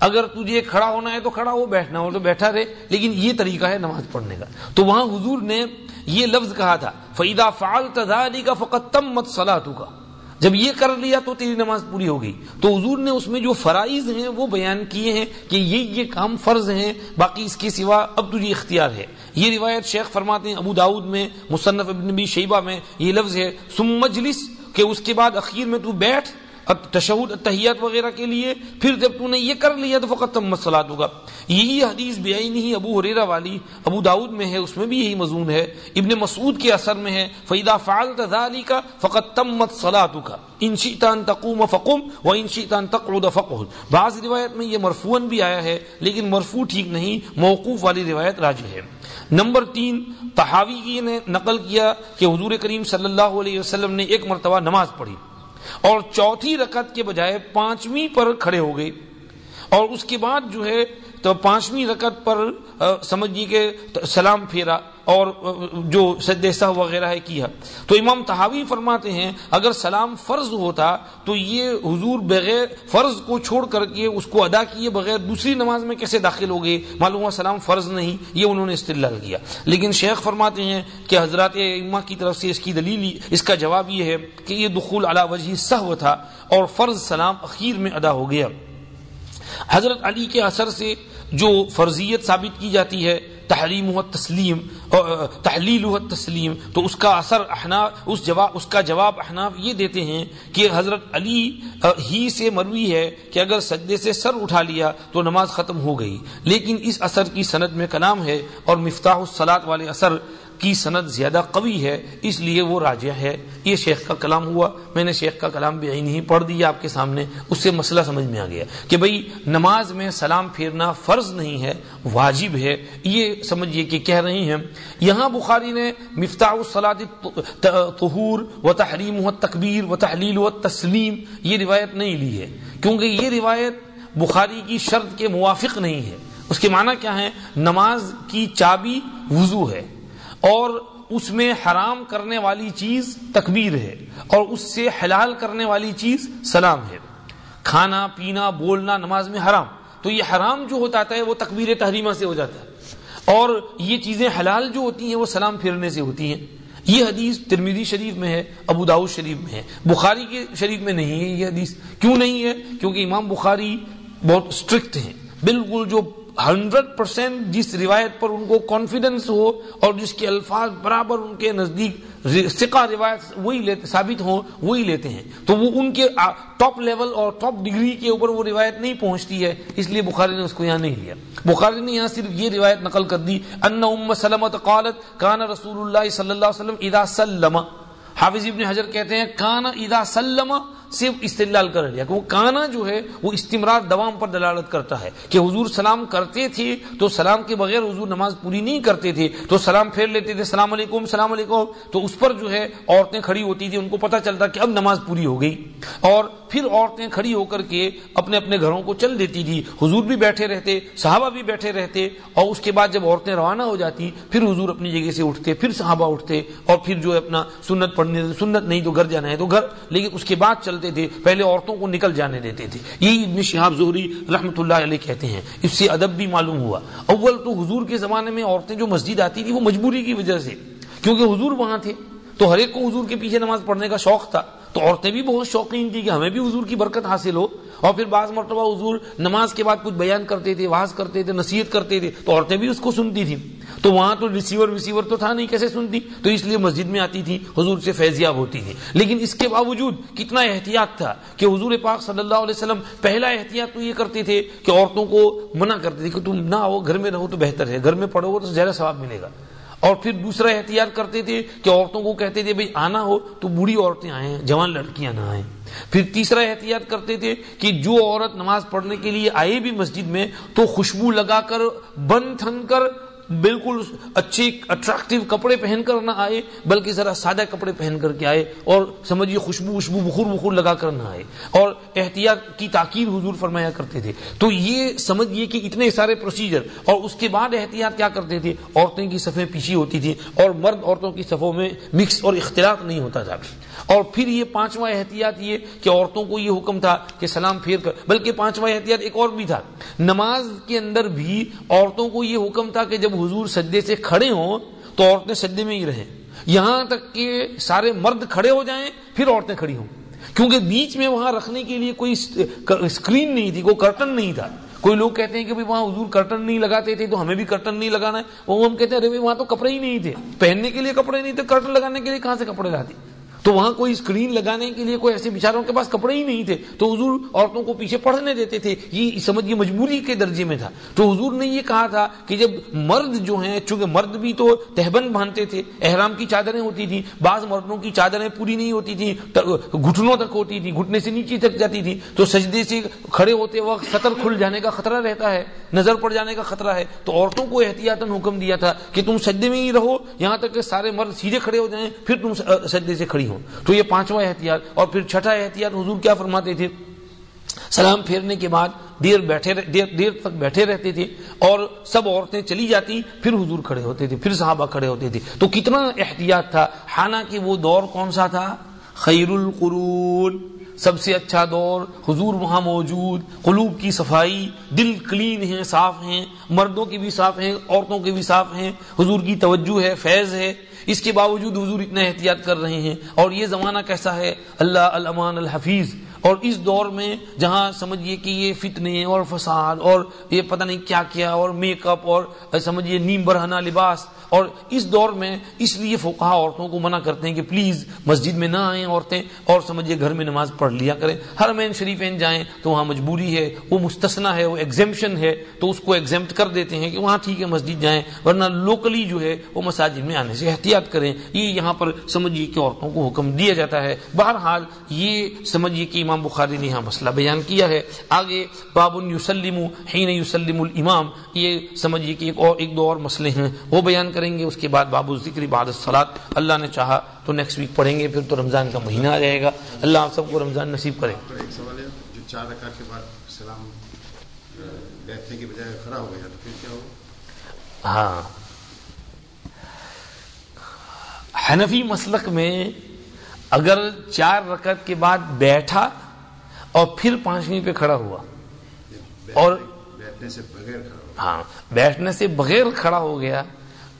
اگر تجھے کھڑا ہونا ہے تو کھڑا ہو، بیٹھنا ہو تو بیٹھا رہے۔ لیکن یہ طریقہ ہے نماز پڑھنے کا۔ تو وہاں حضور نے یہ لفظ کہا تھا فیدا فعال تذالی کا فقط تم مت کا جب یہ کر لیا تو تیری نماز پوری ہو گئی۔ تو حضور نے اس میں جو فرائض ہیں وہ بیان کیے ہیں کہ یہ یہ کام فرض ہیں، باقی اس کے سوا اب تجھے اختیار ہے۔ یہ روایت شیخ فرماتے ہیں ابو داود میں، مصنف ابن بی شیبہ میں یہ لفظ ہے۔ سم مجلس کہ اس کے بعد اخیر میں تو بیٹھ تشہد، تحیات وغیرہ کے لیے، پھر جب تو نے یہ کر لیا تو فقط تم مسلات ہوگا۔ یہی حدیث بے نہیں ابو حریرا والی، ابو داود میں ہے، اس میں بھی یہی مضمون ہے۔ ابن مسعود کے اثر میں ہے فیدا فعال تذالی کا فقط تم مت سلاد کا ان تقوم فقم و ان شیطان فقل بعض روایت میں یہ مرفون بھی آیا ہے، لیکن مرفو ٹھیک نہیں، موقوف والی روایت راج ہے۔ نمبر تین، تحاوی نے نقل کیا کہ حضور کریم صلی اللہ علیہ وسلم نے ایک مرتبہ نماز پڑھی۔ اور چوتھی رکعت کے بجائے پانچویں پر کھڑے ہو گئے اور اس کے بعد جو ہے تو پانچویں رکعت پر سمجھیے کہ سلام پھیرا اور جو سدیسہ وغیرہ ہے، کیا۔ تو امام تحاوی فرماتے ہیں، اگر سلام فرض ہوتا تو یہ حضور بغیر فرض کو چھوڑ کر کے اس کو ادا کیے بغیر دوسری نماز میں کیسے داخل ہو گئے معلوم ہوا سلام فرض نہیں، یہ انہوں نے استدلال کیا۔ لیکن شیخ فرماتے ہیں کہ حضرات اما کی طرف سے اس کی دلیل، اس کا جواب یہ ہے کہ یہ دخول علا وجہ سہو تھا اور فرض سلام اخیر میں ادا ہو گیا۔ حضرت علی کے اثر سے جو فرضیت ثابت کی جاتی ہے، تحریم و تسلیم تحلیل و تسلیم، تو اس کا اثر احناف، اس جواب اس کا جواب احناف یہ دیتے ہیں کہ حضرت علی ہی سے مروی ہے کہ اگر سجدے سے سر اٹھا لیا تو نماز ختم ہو گئی۔ لیکن اس اثر کی سند میں کلام ہے اور مفتاح الصلاط والے اثر کی سند زیادہ قوی ہے، اس لیے وہ راجہ ہے۔ یہ شیخ کا کلام ہوا، میں نے شیخ کا کلام بھی نہیں پڑھ دیا آپ کے سامنے، اس سے مسئلہ سمجھ میں آ گیا کہ بھئی نماز میں سلام پھیرنا فرض نہیں ہے، واجب ہے۔ یہ سمجھیے کہ کہہ رہی ہیں، یہاں بخاری نے مفتاح الصلاۃ طہور و تحریم و تکبیر و تحلیل و تسلیم یہ روایت نہیں لی ہے۔ کیونکہ یہ روایت بخاری کی شرط کے موافق نہیں ہے۔ اس کے معنی کیا ہے نماز کی چابی وضو ہے۔ اور اس میں حرام کرنے والی چیز تکبیر ہے اور اس سے حلال کرنے والی چیز سلام ہے۔ کھانا، پینا، بولنا نماز میں حرام۔ تو یہ حرام جو ہوتا ہے وہ تکبیر تحریمہ سے ہو جاتا ہے۔ اور یہ چیزیں حلال جو ہوتی ہیں وہ سلام پھیرنے سے ہوتی ہیں۔ یہ حدیث ترمیدی شریف میں ہے، ابو داؤد شریف میں ہے۔ بخاری کے شریف میں نہیں ہے یہ حدیث۔ کیوں نہیں ہے؟ کیونکہ امام بخاری بہت اسٹرکٹ ہیں۔ بالکل جو ہنڈریڈ پرسینٹ جس روایت پر ان کو کانفیڈنس ہو اور جس کے الفاظ برابر ان کے نزدیک سکا روایت وہی لیتے ثابت ہوں، وہی لیتے ہیں۔ تو وہ ان کے ٹاپ لیول اور ٹاپ ڈگری کے اوپر وہ روایت نہیں پہنچتی ہے۔ اس لیے بخاری نے اس کو یہاں نہیں لیا۔ بخاری نے یہاں صرف یہ روایت نقل کر دی، ان ام سلمت قالت کان رسول اللہ صلی اللہ علیہ وسلم اذا سلم. حافظ ابن حجر کہتے ہیں، کان اذا سلم صرف استدلال کر لیا کہ وہ کانا جو ہے وہ استمرار دوام پر دلالت کرتا ہے کہ حضور سلام کرتے تھے تو سلام کے بغیر حضور نماز پوری نہیں کرتے تھے تو سلام پھیر لیتے تھے سلام علیکم سلام علیکم، تو اس پر جو ہے عورتیں کھڑی ہوتی تھی ان کو پتہ چلتا کہ اب نماز پوری ہو گئی۔ اور پھر عورتیں کھڑی ہو کر کے اپنے اپنے گھروں کو چل دیتی تھی حضور بھی بیٹھے رہتے، صحابہ بھی بیٹھے رہتے، اور اس کے بعد جب عورتیں روانہ ہو جاتی، پھر حضور اپنی جگہ سے اٹھتے، پھر صحابہ اٹھتے، اور پھر جو اپنا سنت پڑھنے، سنت نہیں تو گھر جانا ہے تو گھر، لیکن اس کے بعد چل چلتے تھے، پہلے عورتوں کو نکل جانے دیتے تھے۔ یہ ابن شہاب زہری رحمۃ اللہ علیہ کہتے ہیں۔ اس سے ادب بھی معلوم ہوا۔ اول تو حضور کے زمانے میں عورتیں جو مسجد آتی تھی، وہ مجبوری کی وجہ سے۔ کیونکہ حضور وہاں تھے۔ تو ہر ایک کو حضور کے پیچھے نماز پڑھنے کا شوق تھا۔ تو عورتیں بھی بہت شوقین تھی کہ ہمیں بھی حضور کی برکت حاصل ہو۔ اور پھر بعض مرتبہ حضور نماز کے بعد کچھ بیان کرتے تھے واز کرتے تھے، نصیحت کرتے تھے، تو عورتیں بھی اس کو سنتی تھی تو وہاں تو ریسیور ویسیور تو تھا نہیں کیسے سنتی؟ تو اس لیے مسجد میں آتی تھی حضور سے فیضیاب ہوتی تھی لیکن اس کے باوجود کتنا احتیاط تھا کہ حضور پاک صلی اللہ علیہ وسلم پہلا احتیاط تو یہ کرتے تھے کہ عورتوں کو منع کرتے تھے کہ تم نہ ہو گھر میں رہو تو بہتر ہے، گھر میں پڑھو گے تو زیادہ ثواب ملے گا۔ اور پھر دوسرا احتیاط کرتے تھے کہ عورتوں کو کہتے تھے بھائی آنا ہو تو بوڑھی عورتیں آئیں، جوان لڑکیاں نہ آئیں. پھر تیسرا احتیاط کرتے تھے کہ جو عورت نماز پڑھنے کے لیے آئے بھی مسجد میں تو خوشبو لگا کر بند تھن کر بالکل اچھے اٹریکٹیو کپڑے پہن کر نہ آئے، بلکہ ذرا سادہ کپڑے پہن کر کے آئے اور سمجھیے خوشبو خوشبو بخور بخور لگا کر نہ آئے۔ اور احتیاط کی تاکیر حضور فرمایا کرتے تھے۔ تو یہ سمجھیے کہ اتنے سارے پروسیجر اور اس کے بعد احتیاط کیا کرتے تھے؟ عورتیں کی صفیں پیچھے ہوتی تھی اور مرد عورتوں کی صفوں میں مکس اور اختلاط نہیں ہوتا تھا۔ اور پھر یہ پانچواں احتیاط یہ کہ عورتوں کو یہ حکم تھا کہ سلام پھیر کر بلکہ پانچواں احتیاط ایک اور بھی تھا۔ نماز کے اندر بھی عورتوں کو یہ حکم تھا کہ جب حضور سجدے سے کھڑے ہوں تو عورتیں سجدے میں ہی رہیں۔ یہاں تک کہ سارے مرد کھڑے ہو جائیں پھر عورتیں کھڑی ہوں۔ کیونکہ بیچ میں وہاں رکھنے کے لیے کوئی اسکرین نہیں تھی، کوئی کرٹن نہیں تھا۔ کوئی لوگ کہتے ہیں کہ وہاں حضور کرٹن نہیں لگاتے تھے تو ہمیں بھی کرٹن نہیں لگانا ہے۔ وہ ہم کہتے ہیں، ارے وہاں تو کپڑے ہی نہیں تھے۔ پہننے کے لیے کپڑے نہیں تھے کرٹن لگانے کے لیے کہاں سے کپڑے لاتے؟ تو وہاں کوئی اسکرین لگانے کے لیے کوئی ایسے بیچاروں کے پاس کپڑے ہی نہیں تھے، تو حضور عورتوں کو پیچھے پڑھنے دیتے تھے۔ یہ سمجھیے مجبوری کے درجے میں تھا۔ تو حضور نے یہ کہا تھا کہ جب مرد جو ہیں، چونکہ مرد بھی تو تہبند باندھتے تھے، احرام کی چادریں ہوتی تھی بعض مردوں کی چادریں پوری نہیں ہوتی تھی گھٹنوں تک ہوتی تھی گھٹنے سے نیچے تک جاتی تھی تو سجدے سے کھڑے ہوتے وقت سطر کھل جانے کا خطرہ رہتا ہے، نظر پڑ جانے کا خطرہ ہے۔ تو عورتوں کو احتیاط حکم دیا تھا کہ تم سجدے میں ہی رہو، یہاں تک کہ سارے مرد سیدھے کھڑے ہو جائیں، پھر تم سجدے سے کھڑی ہو۔ تو یہ پانچواں احتیاط۔ اور پھر چھٹا احتیاط حضور کیا فرماتے تھے؟ سلام پھیرنے کے بعد دیر بیٹھے دیر, دیر تک بیٹھے رہتے تھے اور سب عورتیں چلی جاتی پھر حضور کھڑے ہوتے تھے پھر صحابہ کھڑے ہوتے تھے۔ تو کتنا احتیاط تھا؟ حالانکہ وہ دور کون سا تھا؟ خیر القرون سب سے اچھا دور، حضور وہاں موجود، قلوب کی صفائی، دل کلین ہیں، صاف ہیں، مردوں کی بھی صاف ہیں، عورتوں کے بھی صاف ہیں، حضور کی توجہ ہے، فیض ہے۔ اس کے باوجود حضور اتنا احتیاط کر رہے ہیں۔ اور یہ زمانہ کیسا ہے؟ اللہ الامان الحفیظ۔ اور اس دور میں جہاں سمجھیے کہ یہ فتنے اور فساد اور یہ پتہ نہیں کیا کیا اور میک اپ اور سمجھیے نیم برہنہ لباس اور اس دور میں اس لیے فوکہ عورتوں کو منع کرتے ہیں کہ پلیز مسجد میں نہ آئیں عورتیں اور سمجھیے گھر میں نماز پڑھ لیا کریں۔ ہر مین شریفین جائیں تو وہاں مجبوری ہے، وہ مستثنا ہے، وہ ایگزمپشن ہے، تو اس کو ایگزمپٹ کر دیتے ہیں کہ وہاں ٹھیک ہے مسجد جائیں، ورنہ لوکلی جو ہے وہ مساجد میں آنے سے احتیاط کریں۔ یہ یہاں پر سمجھیے کہ عورتوں کو حکم دیا جاتا ہے۔ بہرحال یہ سمجھیے کہ امام بخاری نے یہاں مسئلہ بیان کیا ہے۔ آگے باب یوسلم حین یوسلم الامام، یہ سمجھیے کہ ایک اور ایک دو اور مسئلے ہیں۔ وہ بیان کر کریں گے اس کے بعد باب ذکر بعد سلاد اللہ نے چاہا تو نیکسٹ ویک پڑھیں گے پھر تو رمضان کا مہینہ آ جائے گا۔ اللہ آپ سب کو رمضان نصیب کرے۔
ایک سوال ہے جو چار رکعت کے بعد سلام بیٹھنے کے بجائے کھڑا ہو گیا تو پھر کیا ہوگا؟
ہاں۔ حنفی مسلک میں اگر چار رکعت کے بعد بیٹھا اور پھر پانچویں پہ کھڑا ہوا۔ اور
بیٹھنے سے بغیر
ہاں بیٹھنے سے بغیر کھڑا ہو گیا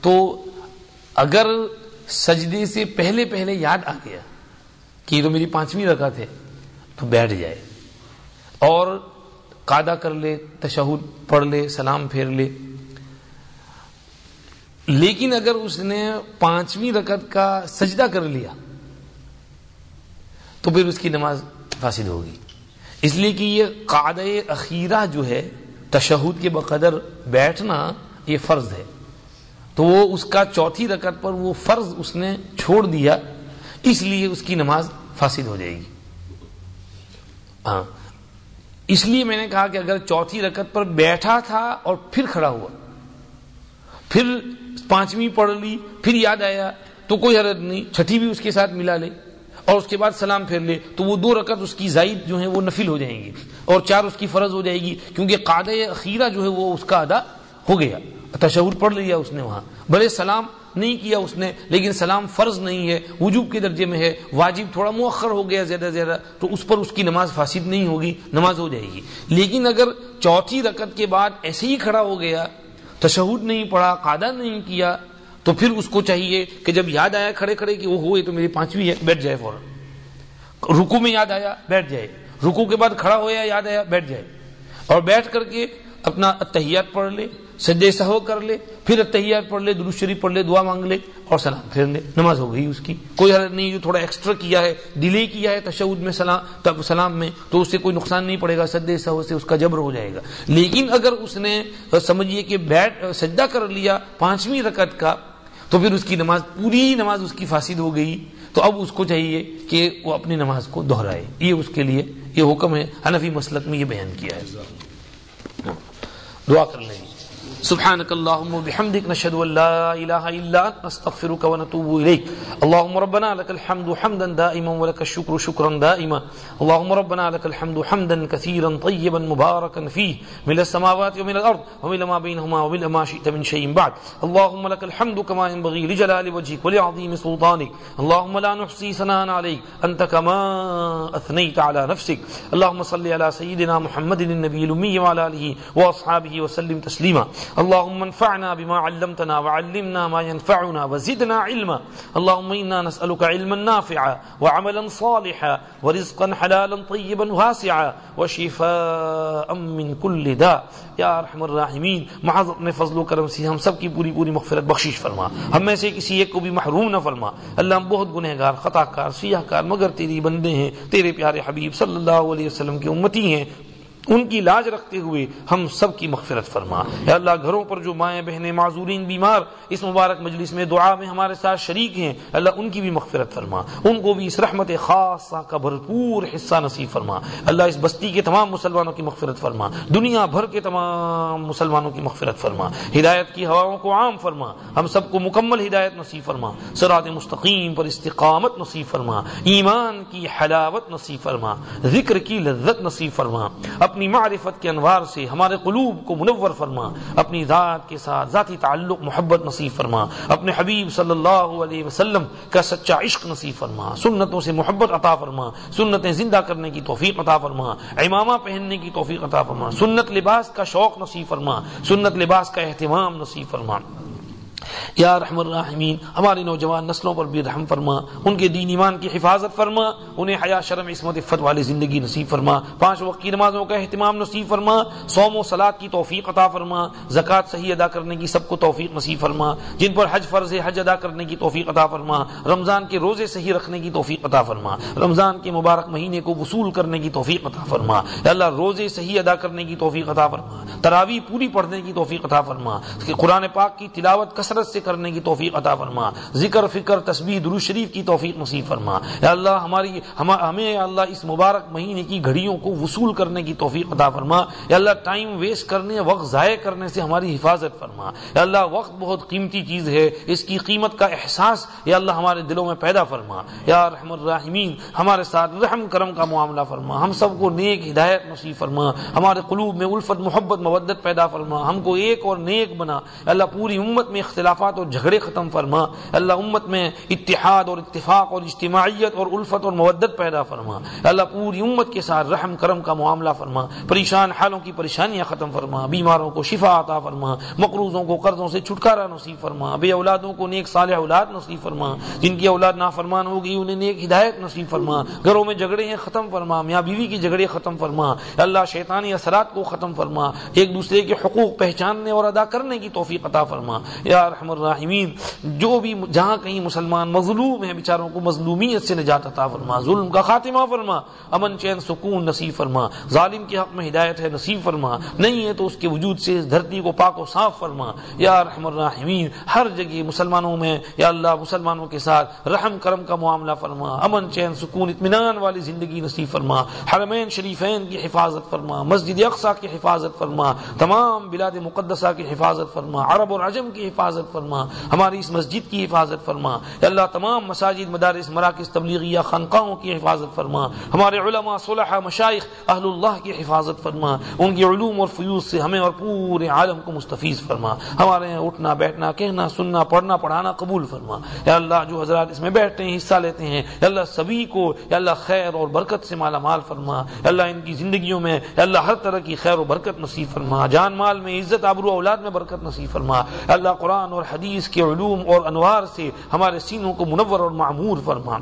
تو اگر سجدے سے پہلے پہلے یاد آ گیا کہ یہ تو میری پانچویں رکعت ہے، تو بیٹھ جائے۔ اور قادہ کر لے، تشہد پڑھ لے، سلام پھیر لے۔ لیکن اگر اس نے پانچویں رکعت کا سجدہ کر لیا، تو پھر اس کی نماز فاسد ہوگی۔ اس لیے کہ یہ قاد اخیرہ جو ہے، تشہد کے بقدر بیٹھنا یہ فرض ہے۔ تو وہ اس کا چوتھی رکعت پر وہ فرض اس نے چھوڑ دیا، اس لیے اس کی نماز فاسد ہو جائے گی۔ ہاں۔ اس لیے میں نے کہا کہ اگر چوتھی رکعت پر بیٹھا تھا اور پھر کھڑا ہوا، پھر پانچویں پڑھ لی، پھر یاد آیا، تو کوئی حرت نہیں، چھٹی بھی اس کے ساتھ ملا لے، اور اس کے بعد سلام پھیر لے، تو وہ دو رکعت اس کی زائد جو ہیں وہ نفل ہو جائیں گی، اور چار اس کی فرض ہو جائے گی، کیونکہ قاد اخیرہ جو ہے وہ اس کا ادا ہو گیا۔ تشہور پڑھ لیا اس نے وہاں۔ بڑے سلام نہیں کیا اس نے، لیکن سلام فرض نہیں ہے، وجوب کے درجے میں ہے، واجب تھوڑا مؤخر ہو گیا زیادہ زیادہ، تو اس پر اس کی نماز فاسد نہیں ہوگی، نماز ہو جائے گی۔ لیکن اگر چوتھی رکعت کے بعد ایسے ہی کھڑا ہو گیا تشہد نہیں پڑھا، قادہ نہیں کیا، تو پھر اس کو چاہیے کہ جب یاد آیا کھڑے کھڑے کہ وہ ہوئے تو میری پانچویں ہے، بیٹھ جائے فوراً۔ رکو میں یاد آیا، بیٹھ جائے۔ رکو کے بعد کھڑا ہوا یاد آیا، بیٹھ جائے۔ اور بیٹھ کر کے اپنا اتحیات پڑھ لے۔ سجدے سہو کر لے، پھر اتحیات پڑھ لے درست شریف پڑھ لے، دعا مانگ لے اور سلام پھیر لے۔ نماز ہو گئی اس کی۔ کوئی حرت نہیں، جو تھوڑا ایکسٹرا کیا ہے ڈیلے کیا ہے تشود میں، سلام، تب سلام میں، تو اس سے کوئی نقصان نہیں پڑے گا، سجدے سہو سے اس کا جبر ہو جائے گا۔ لیکن اگر اس نے، سمجھیے کہ بیٹھ، سجدہ کر لیا پانچویں رکعت کا، تو پھر اس کی نماز، پوری نماز اس کی فاسد ہو گئی۔ تو اب اس کو چاہیے کہ وہ اپنی نماز کو دہرائے۔ یہ اس کے لیے، یہ حکم ہے، حنفی مسلک میں یہ بیان کیا ہے۔ دعا کر لیں۔ سبحانك اللهم وبحمدك نشهد ان لا اله الا انت نستغفرك ونتوب اليك اللهم ربنا لك الحمد حمدا دائما ولك الشكر شكرا دائما. اللهم ربنا لك الحمد حمدا كثيرا طيبا مباركا فيه، من السماوات ومن الارض ومن ما بينهما ومن ما شئت من شيء بعد. اللهم لك الحمد كما ينبغي لجلال وجهك ولعظيم سلطانك. اللهم لا نحصي ثناء عليك انت كما اثنيت على نفسك. اللهم صل على سيدنا محمد النبي الامي وعلى اله واصحابه وسلم تسليما. اللهم انفعنا بما علمتنا وعلمنا ما ينفعنا وزدنا علما. اللهم انا نسالك علما نافعا وعملا صالحا ورزقا حلالا طيبا واسعا وشفاء من كل داء. یا ارحم الراحمین محض اپنے فضل و کرم سے ہم سب کی پوری پوری مغفرت بخشش فرما. ہم میں سے کسی ایک کو بھی محروم نہ فرما. اللہ ہم بہت گنہگار خطا کار سیاہ کار مگر تیری بندے ہیں، تیرے پیارے حبیب صلی اللہ علیہ وسلم کی امتی ہیں ان کی لاج رکھتے ہوئے ہم سب کی مغفرت فرما۔ یا اللہ، گھروں پر جو مائیں، بہنیں، معذورین، بیمار اس مبارک مجلس میں دعا میں ہمارے ساتھ شریک ہیں اللہ، ان کی بھی مغفرت فرما۔ ان کو بھی اس رحمت خاصہ کا بھرپور حصہ نصیب فرما۔ اللہ، اس بستی کے تمام مسلمانوں کی مغفرت فرما۔ دنیا بھر کے تمام مسلمانوں کی مغفرت فرما۔ ہدایت کی ہواؤں کو عام فرما۔ ہم سب کو مکمل ہدایت نصیب فرما۔ سرات مستقیم پر استقامت نصیب فرما۔ ایمان کی حلاوت نصیب فرما۔ ذکر کی لذت نصیب فرما۔ اپنی معرفت کے انوار سے ہمارے قلوب کو منور فرما، اپنی ذات کے ساتھ ذاتی تعلق، محبت نصیب فرما، اپنے حبیب صلی اللہ علیہ وسلم کا سچا عشق نصیب فرما، سنتوں سے محبت عطا فرما، سنتیں زندہ کرنے کی توفیق عطا فرما، امامہ پہننے کی توفیق عطا فرما، سنت لباس کا شوق نصیب فرما، سنت لباس کا اہتمام نصیب فرما۔ یا رحم الرحمین ہماری نوجوان نسلوں پر بھی رحم فرما، ان کے دین ایمان کی حفاظت فرما، انہیں حیا، شرم، عصمت، عفت والی زندگی نصیب فرما، پانچ وقت کی نمازوں کا اہتمام نصیب فرما سوم و سلاد کی توفیق عطا فرما، زکوٰۃ صحیح ادا کرنے کی سب کو توفیق نصیب فرما، جن پر حج فرض حج ادا کرنے کی توفیق عطا فرما، رمضان کے روزے صحیح رکھنے کی توفیق عطا فرما، رمضان کے مبارک مہینے کو وصول کرنے کی توفیق عطا فرما اللہ روزے صحیح ادا کرنے کی توفیق عطا فرما تراوی پوری پڑھنے کی توفیق عطا فرما قرآن پاک کی تلاوت کثرت کثرت سے کرنے کی توفیق عطا فرما۔ ذکر فکر تسبیح درو شریف کی توفیق نصیب فرما۔ یا اللہ ہماری ہم, ہمیں یا اللہ اس مبارک مہینے کی گھڑیوں کو وصول کرنے کی توفیق عطا فرما۔ یا اللہ ٹائم ویسٹ کرنے وقت ضائع کرنے سے ہماری حفاظت فرما۔ یا اللہ وقت بہت قیمتی چیز ہے اس کی قیمت کا احساس یا اللہ ہمارے دلوں میں پیدا فرما۔ یا رحم الرحمین ہمارے ساتھ رحم کرم کا معاملہ فرما۔ ہم سب کو نیک ہدایت نصیب فرما۔ ہمارے قلوب میں الفت محبت مودت پیدا فرما۔ ہم کو ایک اور نیک بنا۔ اللہ پوری امت میں اختلافات اور جھگڑے ختم فرما، اللہ امت میں اتحاد اور اتفاق اور اجتماعیت اور الفت اور مودت پیدا فرما۔ اللہ پوری امت کے ساتھ رحم کرم کا معاملہ فرما۔ پریشان حالوں کی پریشانیاں ختم فرما۔ بیماروں کو شفا عطا فرما۔ مقروضوں کو قرضوں سے چھٹکارا نصیب فرما۔ بے اولادوں کو نیک صالح اولاد نصیب فرما۔ جن کی اولاد نافرمان ہوگی، انہیں نیک ہدایت نصیب فرما۔ گھروں میں جھگڑے ہیں، ختم فرما۔ میاں بیوی کی جھگڑے ختم فرما۔ اللہ شیطانی اثرات کو ختم فرما۔ ایک دوسرے کے حقوق پہچاننے اور ادا کرنے کی توفیق عطا فرما۔ یا رحم الراحمین جو بھی جہاں کہیں مسلمان مظلوم ہیں، بیچاروں کو مظلومیت سے نجات عطا فرما، ظلم کا خاتمہ فرما، امن، چین، سکون نصیب فرما، ظالم کے حق میں ہدایت ہے نصیب فرما، نہیں ہے تو اس کے وجود سے اس دھرتی کو پاک و صاف فرما۔ یا رحم الرحمین ہر جگہ مسلمانوں میں، یا اللہ مسلمانوں کے ساتھ رحم کرم کا معاملہ فرما، امن، چین، سکون، اطمینان والی زندگی نصیب فرما، حرمین شریفین کی حفاظت فرما، مسجد اقسا کی حفاظت فرما، تمام بلاد مقدسہ کی حفاظت فرما، عرب اور عجم کی حفاظت فرما، ہماری اس مسجد کی حفاظت فرما اللہ تمام مساجد، مدارس، مراکز تبلیغیہ خانقاہوں کی حفاظت فرما، ہمارے علماء صلحہ مشائق اہل اللہ کی حفاظت فرما، ان کی علوم اور فیوز سے ہمیں اور پورے عالم کو مستفیض فرما، ہمارے یہاں اٹھنا، بیٹھنا، کہنا، سننا، پڑھنا، پڑھانا قبول فرما، یا اللہ جو حضرات اس میں بیٹھتے ہیں، حصہ لیتے ہیں، یا اللہ سبھی کو، یا اللہ خیر اور برکت سے مالا مال فرما، یا اللہ ان کی زندگیوں میں، یا اللہ ہر طرح کی خیر و برکت نصیب فرما، جان مال میں، عزت، آبرو اولاد میں برکت نصیب فرما اللہ قرآن اور حدیث کے علوم اور انوار سے ہمارے سینوں کو منور اور معمور فرما۔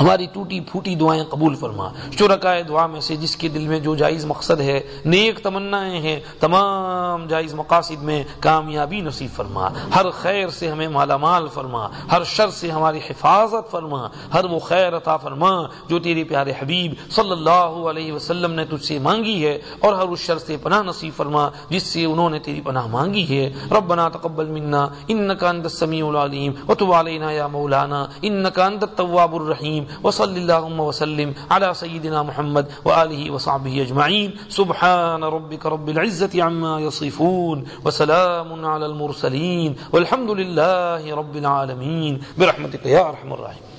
ہماری ٹوٹی پھوٹی دعائیں قبول فرما۔ شرکائے دعا میں سے جس کے دل میں جو جائز مقصد ہے، نیک تمنائیں ہیں، تمام جائز مقاصد میں کامیابی نصیب فرما۔ ہر خیر سے ہمیں مالا مال فرما۔ ہر شر سے ہماری حفاظت فرما۔ ہر وہ خیر عطا فرما جو تیرے پیارے حبیب صلی اللہ علیہ وسلم نے تجھ سے مانگی ہے۔ اور ہر اس شر سے پناہ نصیب فرما جس سے انہوں نے تیری پناہ مانگی ہے۔ ربنا تقبل منا انك انت السميع العليم وتب علينا يا مولانا انك انت التواب الرحيم الرحيم، وصل اللهم وسلم على سيدنا محمد وآله وصحبه أجمعين. سبحان ربك رب العزة عما يصفون، وسلام على المرسلين، والحمد لله رب العالمين. برحمتك يا أرحم الراحمين.